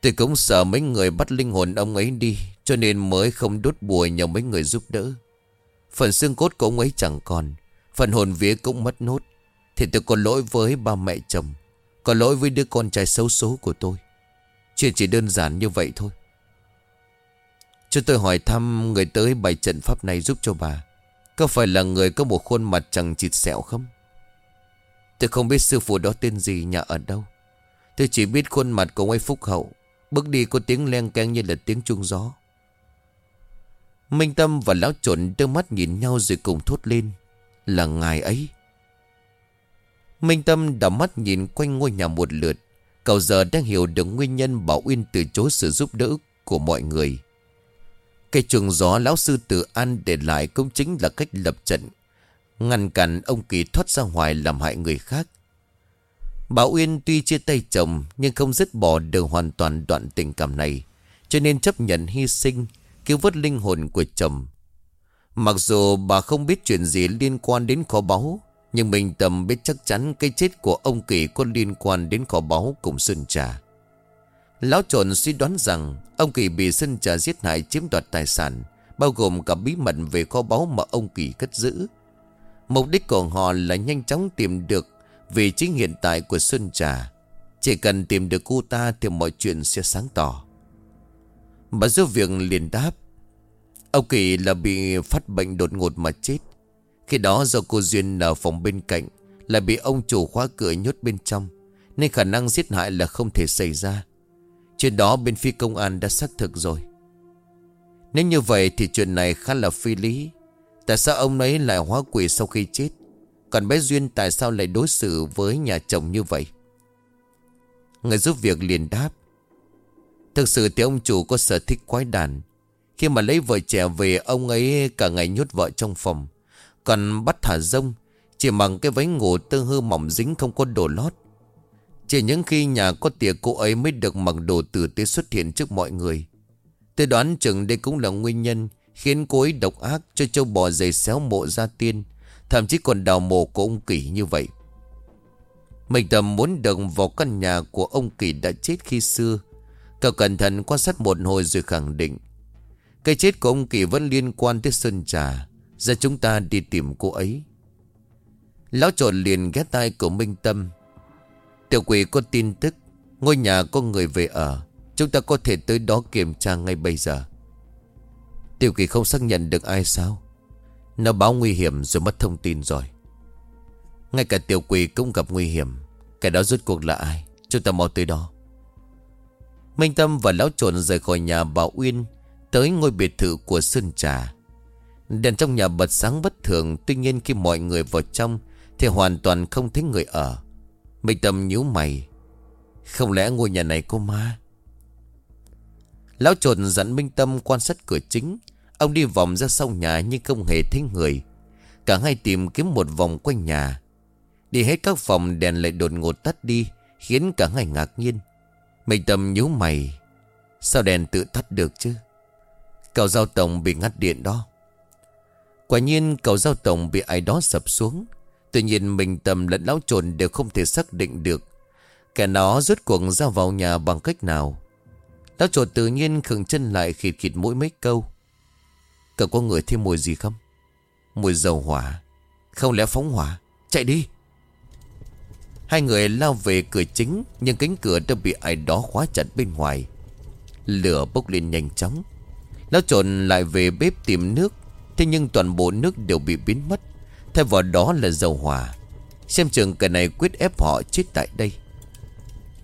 S1: Tôi cũng sợ mấy người bắt linh hồn ông ấy đi, Cho nên mới không đốt bùa nhờ mấy người giúp đỡ. Phần xương cốt của ông ấy chẳng còn, Phần hồn vía cũng mất nốt. Thì tôi có lỗi với ba mẹ chồng, Có lỗi với đứa con trai xấu số của tôi. Chuyện chỉ đơn giản như vậy thôi. Cho tôi hỏi thăm người tới bài trận pháp này giúp cho bà. Có phải là người có một khuôn mặt chẳng chịt sẹo không? Tôi không biết sư phụ đó tên gì, nhà ở đâu. Tôi chỉ biết khuôn mặt của ông ấy phúc hậu, Bước đi có tiếng len keng như là tiếng chuông gió. Minh Tâm và lão trộn đưa mắt nhìn nhau rồi cùng thốt lên, Là ngài ấy. Minh Tâm đảo mắt nhìn quanh ngôi nhà một lượt. Cậu giờ đang hiểu được nguyên nhân Bảo Uyên từ chối sự giúp đỡ của mọi người. Cây trường gió lão sư Tử An để lại cũng chính là cách lập trận, Ngăn cản ông Kỳ thoát ra ngoài làm hại người khác. Bảo Uyên tuy chia tay chồng, Nhưng không dứt bỏ được hoàn toàn đoạn tình cảm này, Cho nên chấp nhận hy sinh, Cứu vớt linh hồn của chồng. Mặc dù bà không biết chuyện gì liên quan đến kho báu nhưng mình tầm biết chắc chắn Cái chết của ông Kỳ có liên quan đến kho báu cùng Sơn Trà. Lão trộn suy đoán rằng Ông Kỳ bị Sơn Trà giết hại chiếm đoạt tài sản, Bao gồm cả bí mật về kho báu mà ông Kỳ cất giữ. Mục đích của họ là nhanh chóng tìm được Vị trí hiện tại của Sơn Trà. Chỉ cần tìm được cô ta Thì mọi chuyện sẽ sáng tỏ. Bà giúp việc liền đáp, Ông Kỳ là bị phát bệnh đột ngột mà chết. Khi đó do cô Duyên ở phòng bên cạnh là bị ông chủ khóa cửa nhốt bên trong, Nên khả năng giết hại là không thể xảy ra. Chuyện đó bên phía công an đã xác thực rồi. Nếu như vậy thì chuyện này khá là phi lý. Tại sao ông ấy lại hóa quỷ sau khi chết? Còn bé Duyên tại sao lại đối xử với nhà chồng như vậy? Người giúp việc liền đáp. Thực sự thì ông chủ có sở thích quái đản. Khi mà lấy vợ trẻ về, Ông ấy cả ngày nhốt vợ trong phòng. Còn bắt thả rông, Chỉ bằng cái váy ngủ tơ hư mỏng dính không có đồ lót. Chỉ những khi nhà có tiệc cô ấy mới được mặc đồ tử tế xuất hiện trước mọi người. Tôi đoán chừng đây cũng là nguyên nhân Khiến cô ấy độc ác cho châu bò giày xéo mộ ra tiên, Thậm chí còn đào mộ của ông Kỳ như vậy. Mình tầm muốn được vào căn nhà của ông Kỳ đã chết khi xưa. Cậu cẩn thận quan sát một hồi rồi khẳng định. Cái chết của ông Kỳ vẫn liên quan tới Sơn Trà. Giờ chúng ta đi tìm cô ấy. Lão trộn liền ghé tai của Minh Tâm. Tiểu quỷ có tin tức, Ngôi nhà có người về ở. Chúng ta có thể tới đó kiểm tra ngay bây giờ. Tiểu quỷ không xác nhận được ai sao? Nó báo nguy hiểm rồi mất thông tin rồi. Ngay cả tiểu quỷ cũng gặp nguy hiểm. Cái đó rốt cuộc là ai? Chúng ta mau tới đó. Minh Tâm và Lão Trộn rời khỏi nhà Bảo Uyên Tới ngôi biệt thự của Sơn Trà. Đèn trong nhà bật sáng bất thường, Tuy nhiên khi mọi người vào trong Thì hoàn toàn không thấy người ở. Minh Tâm nhíu mày. Không lẽ ngôi nhà này có ma? Lão trộn dẫn Minh Tâm quan sát cửa chính. Ông đi vòng ra sau nhà nhưng không hề thấy người. Cả hai tìm kiếm một vòng quanh nhà. Đi hết các phòng, đèn lại đột ngột tắt đi, Khiến cả hai ngạc nhiên. Minh Tâm nhíu mày. Sao đèn tự tắt được chứ? Cầu giao tổng bị ngắt điện đó. Quả nhiên cầu giao tổng bị ai đó sập xuống. Tuy nhiên mình tầm lẫn lão trồn đều không thể xác định được. Kẻ nó rút cuộc ra vào nhà bằng cách nào? Lão trồn tự nhiên khừng chân lại khịt khịt mũi mấy câu. Cậu có người thêm mùi gì không? Mùi dầu hỏa. Không lẽ phóng hỏa? Chạy đi. Hai người lao về cửa chính, Nhưng cánh cửa đã bị ai đó khóa chặt bên ngoài. Lửa bốc lên nhanh chóng. Lão trộn lại về bếp tìm nước. Thế nhưng toàn bộ nước đều bị biến mất. Thay vào đó là dầu hỏa. Xem chừng cái này quyết ép họ chết tại đây.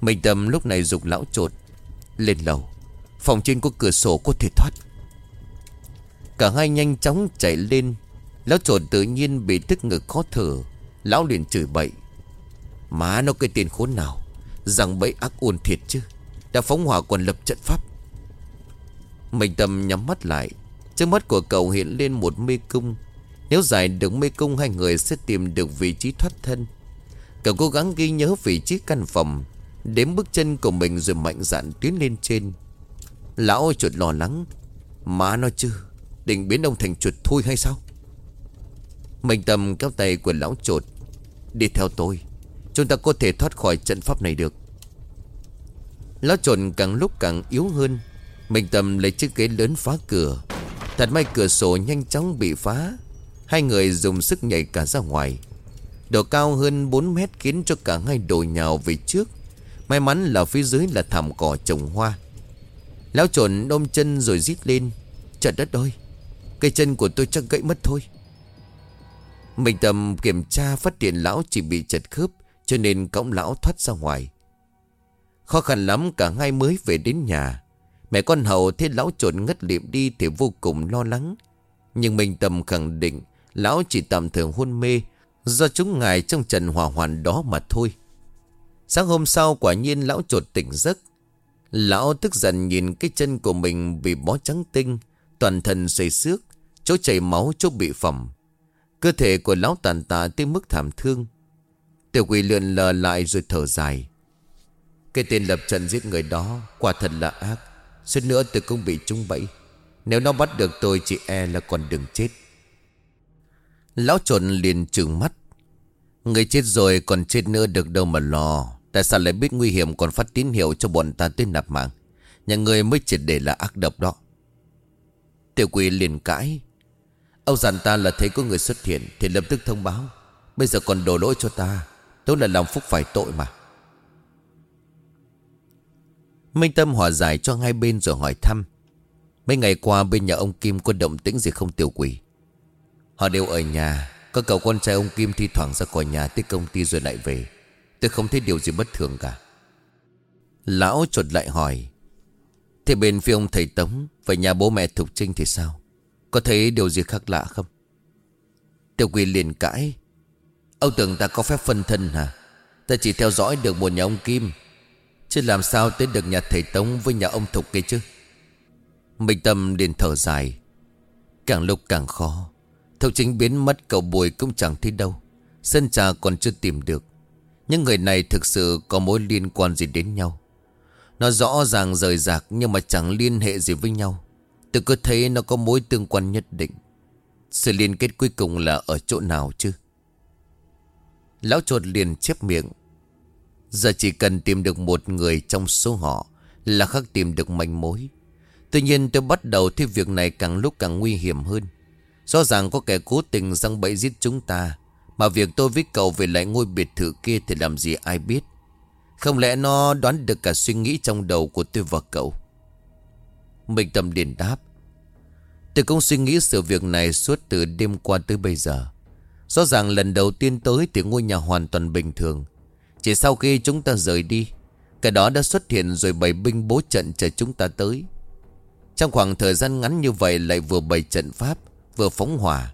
S1: Mình tâm lúc này dục lão trột Lên lầu. Phòng trên có cửa sổ có thể thoát. Cả hai nhanh chóng chạy lên. Lão trộn tự nhiên bị tức ngực khó thở. Lão liền chửi bậy. Má nó cái tiền khốn nào. Rằng bẫy ác ôn thiệt chứ. Đã phóng hỏa còn lập trận pháp. Mình tâm nhắm mắt lại. Trước mắt của cậu hiện lên một mê cung. Nếu giải được mê cung, Hai người sẽ tìm được vị trí thoát thân. Cậu cố gắng ghi nhớ vị trí căn phòng, Đếm bước chân của mình rồi mạnh dạn tiến lên trên. Lão chuột lo lắng. Má nó chứ, Định biến ông thành chuột thui hay sao? Mình tầm kéo tay của lão chuột. Đi theo tôi, Chúng ta có thể thoát khỏi trận pháp này được. Lão chuột càng lúc càng yếu hơn. Mình tầm lấy chiếc ghế lớn phá cửa. Thật may cửa sổ nhanh chóng bị phá. Hai người dùng sức nhảy cả ra ngoài. Độ cao hơn 4 mét khiến cho cả hai đổ nhào về trước. May mắn là phía dưới là thảm cỏ trồng hoa. Lão trộn ôm chân rồi rít lên. Trận đất ơi Cây chân của tôi chắc gãy mất thôi. Mình tầm kiểm tra phát hiện lão chỉ bị chật khớp, cho nên cõng lão thoát ra ngoài. Khó khăn lắm, cả hai mới về đến nhà. Mẹ con hầu thấy lão trộn ngất liệm đi Thì vô cùng lo lắng. Nhưng mình tầm khẳng định, Lão chỉ tạm thời hôn mê, Do chúng ngài trong trần hỏa hoàn đó mà thôi. Sáng hôm sau quả nhiên lão trột tỉnh giấc. Lão tức giận nhìn cái chân của mình bị bó trắng tinh, Toàn thân xây xước, Chỗ chảy máu, chỗ bị phẩm Cơ thể của lão tàn tạ tới mức thảm thương. Tiểu quỷ lượn lờ lại rồi thở dài. Cái tên lập trận giết người đó Quả thật là ác. Suốt nữa tôi cũng bị trúng bẫy. Nếu nó bắt được tôi, chị e là còn đừng chết. Lão trộn liền trừng mắt. Người chết rồi còn chết nữa được đâu mà lo. Tại sao lại biết nguy hiểm còn phát tín hiệu cho bọn ta tới nạp mạng? Nhà người mới triệt để là ác độc đó. Tiểu quỷ liền cãi. Ông dặn ta là thấy có người xuất hiện Thì lập tức thông báo. Bây giờ còn đổ lỗi cho ta. Tôi là lòng phúc phải tội mà. Minh Tâm hòa giải cho hai bên rồi hỏi thăm. Mấy ngày qua bên nhà ông Kim có động tĩnh gì không tiểu quỷ? Họ đều ở nhà, Có cậu con trai ông Kim thi thoảng ra khỏi nhà tới công ty rồi lại về. Tôi không thấy điều gì bất thường cả. Lão chuột lại hỏi, Thế bên phía ông thầy Tống và nhà bố mẹ Thục Trinh thì sao? Có thấy điều gì khác lạ không? Tiểu quỷ liền cãi, Ông tưởng ta có phép phân thân hả? Ta chỉ theo dõi được một nhà ông Kim Chứ làm sao tới được nhà thầy Tống Với nhà ông Thục kia chứ? Minh Tâm liền thở dài. Càng lúc càng khó. Thục chính biến mất, cậu bùi cũng chẳng thấy đâu. Sân trà còn chưa tìm được. Những người này thực sự có mối liên quan gì đến nhau? Nó rõ ràng rời rạc Nhưng mà chẳng liên hệ gì với nhau. Tôi cứ thấy nó có mối tương quan nhất định. Sự liên kết cuối cùng là ở chỗ nào chứ? Lão chuột liền chép miệng. Giờ chỉ cần tìm được một người trong số họ Là khắc tìm được manh mối. Tuy nhiên tôi bắt đầu thấy việc này càng lúc càng nguy hiểm hơn. Rõ ràng có kẻ cố tình răng bẫy giết chúng ta, mà việc tôi với cậu về lại ngôi biệt thự kia thì làm gì ai biết? Không lẽ nó đoán được cả suy nghĩ trong đầu của tôi và cậu? Mình tầm điền đáp, Tôi cũng suy nghĩ sự việc này suốt từ đêm qua tới bây giờ. Rõ ràng lần đầu tiên tới thì ngôi nhà hoàn toàn bình thường chỉ sau khi chúng ta rời đi Cái đó đã xuất hiện rồi bày binh bố trận chờ chúng ta tới. Trong khoảng thời gian ngắn như vậy lại vừa bày trận pháp, Vừa phóng hỏa.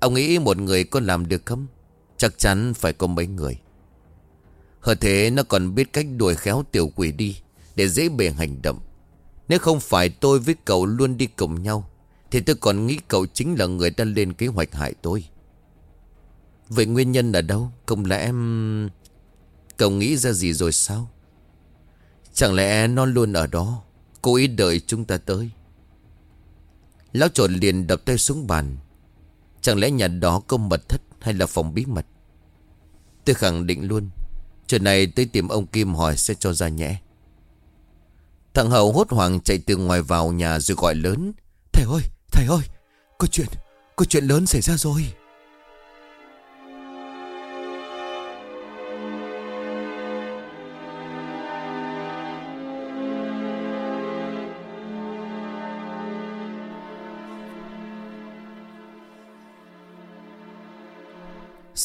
S1: Ông nghĩ một người có làm được không? Chắc chắn phải có mấy người. Hơn thế nó còn biết cách đuổi khéo tiểu quỷ đi, Để dễ bề hành động. Nếu không phải tôi với cậu luôn đi cùng nhau, Thì tôi còn nghĩ cậu chính là người đã lên kế hoạch hại tôi. Vậy nguyên nhân ở đâu? Không lẽ em Cậu nghĩ ra gì rồi sao? Chẳng lẽ nó luôn ở đó Cố ý đợi chúng ta tới? Lão trộn liền đập tay xuống bàn. Chẳng lẽ nhà đó có mật thất hay là phòng bí mật? Tôi khẳng định luôn Chuyện này tới tìm ông Kim hỏi sẽ cho ra nhẽ. Thằng Hậu hốt hoảng chạy từ ngoài vào nhà rồi gọi lớn. Thầy ơi, thầy ơi Có chuyện, có chuyện lớn xảy ra rồi.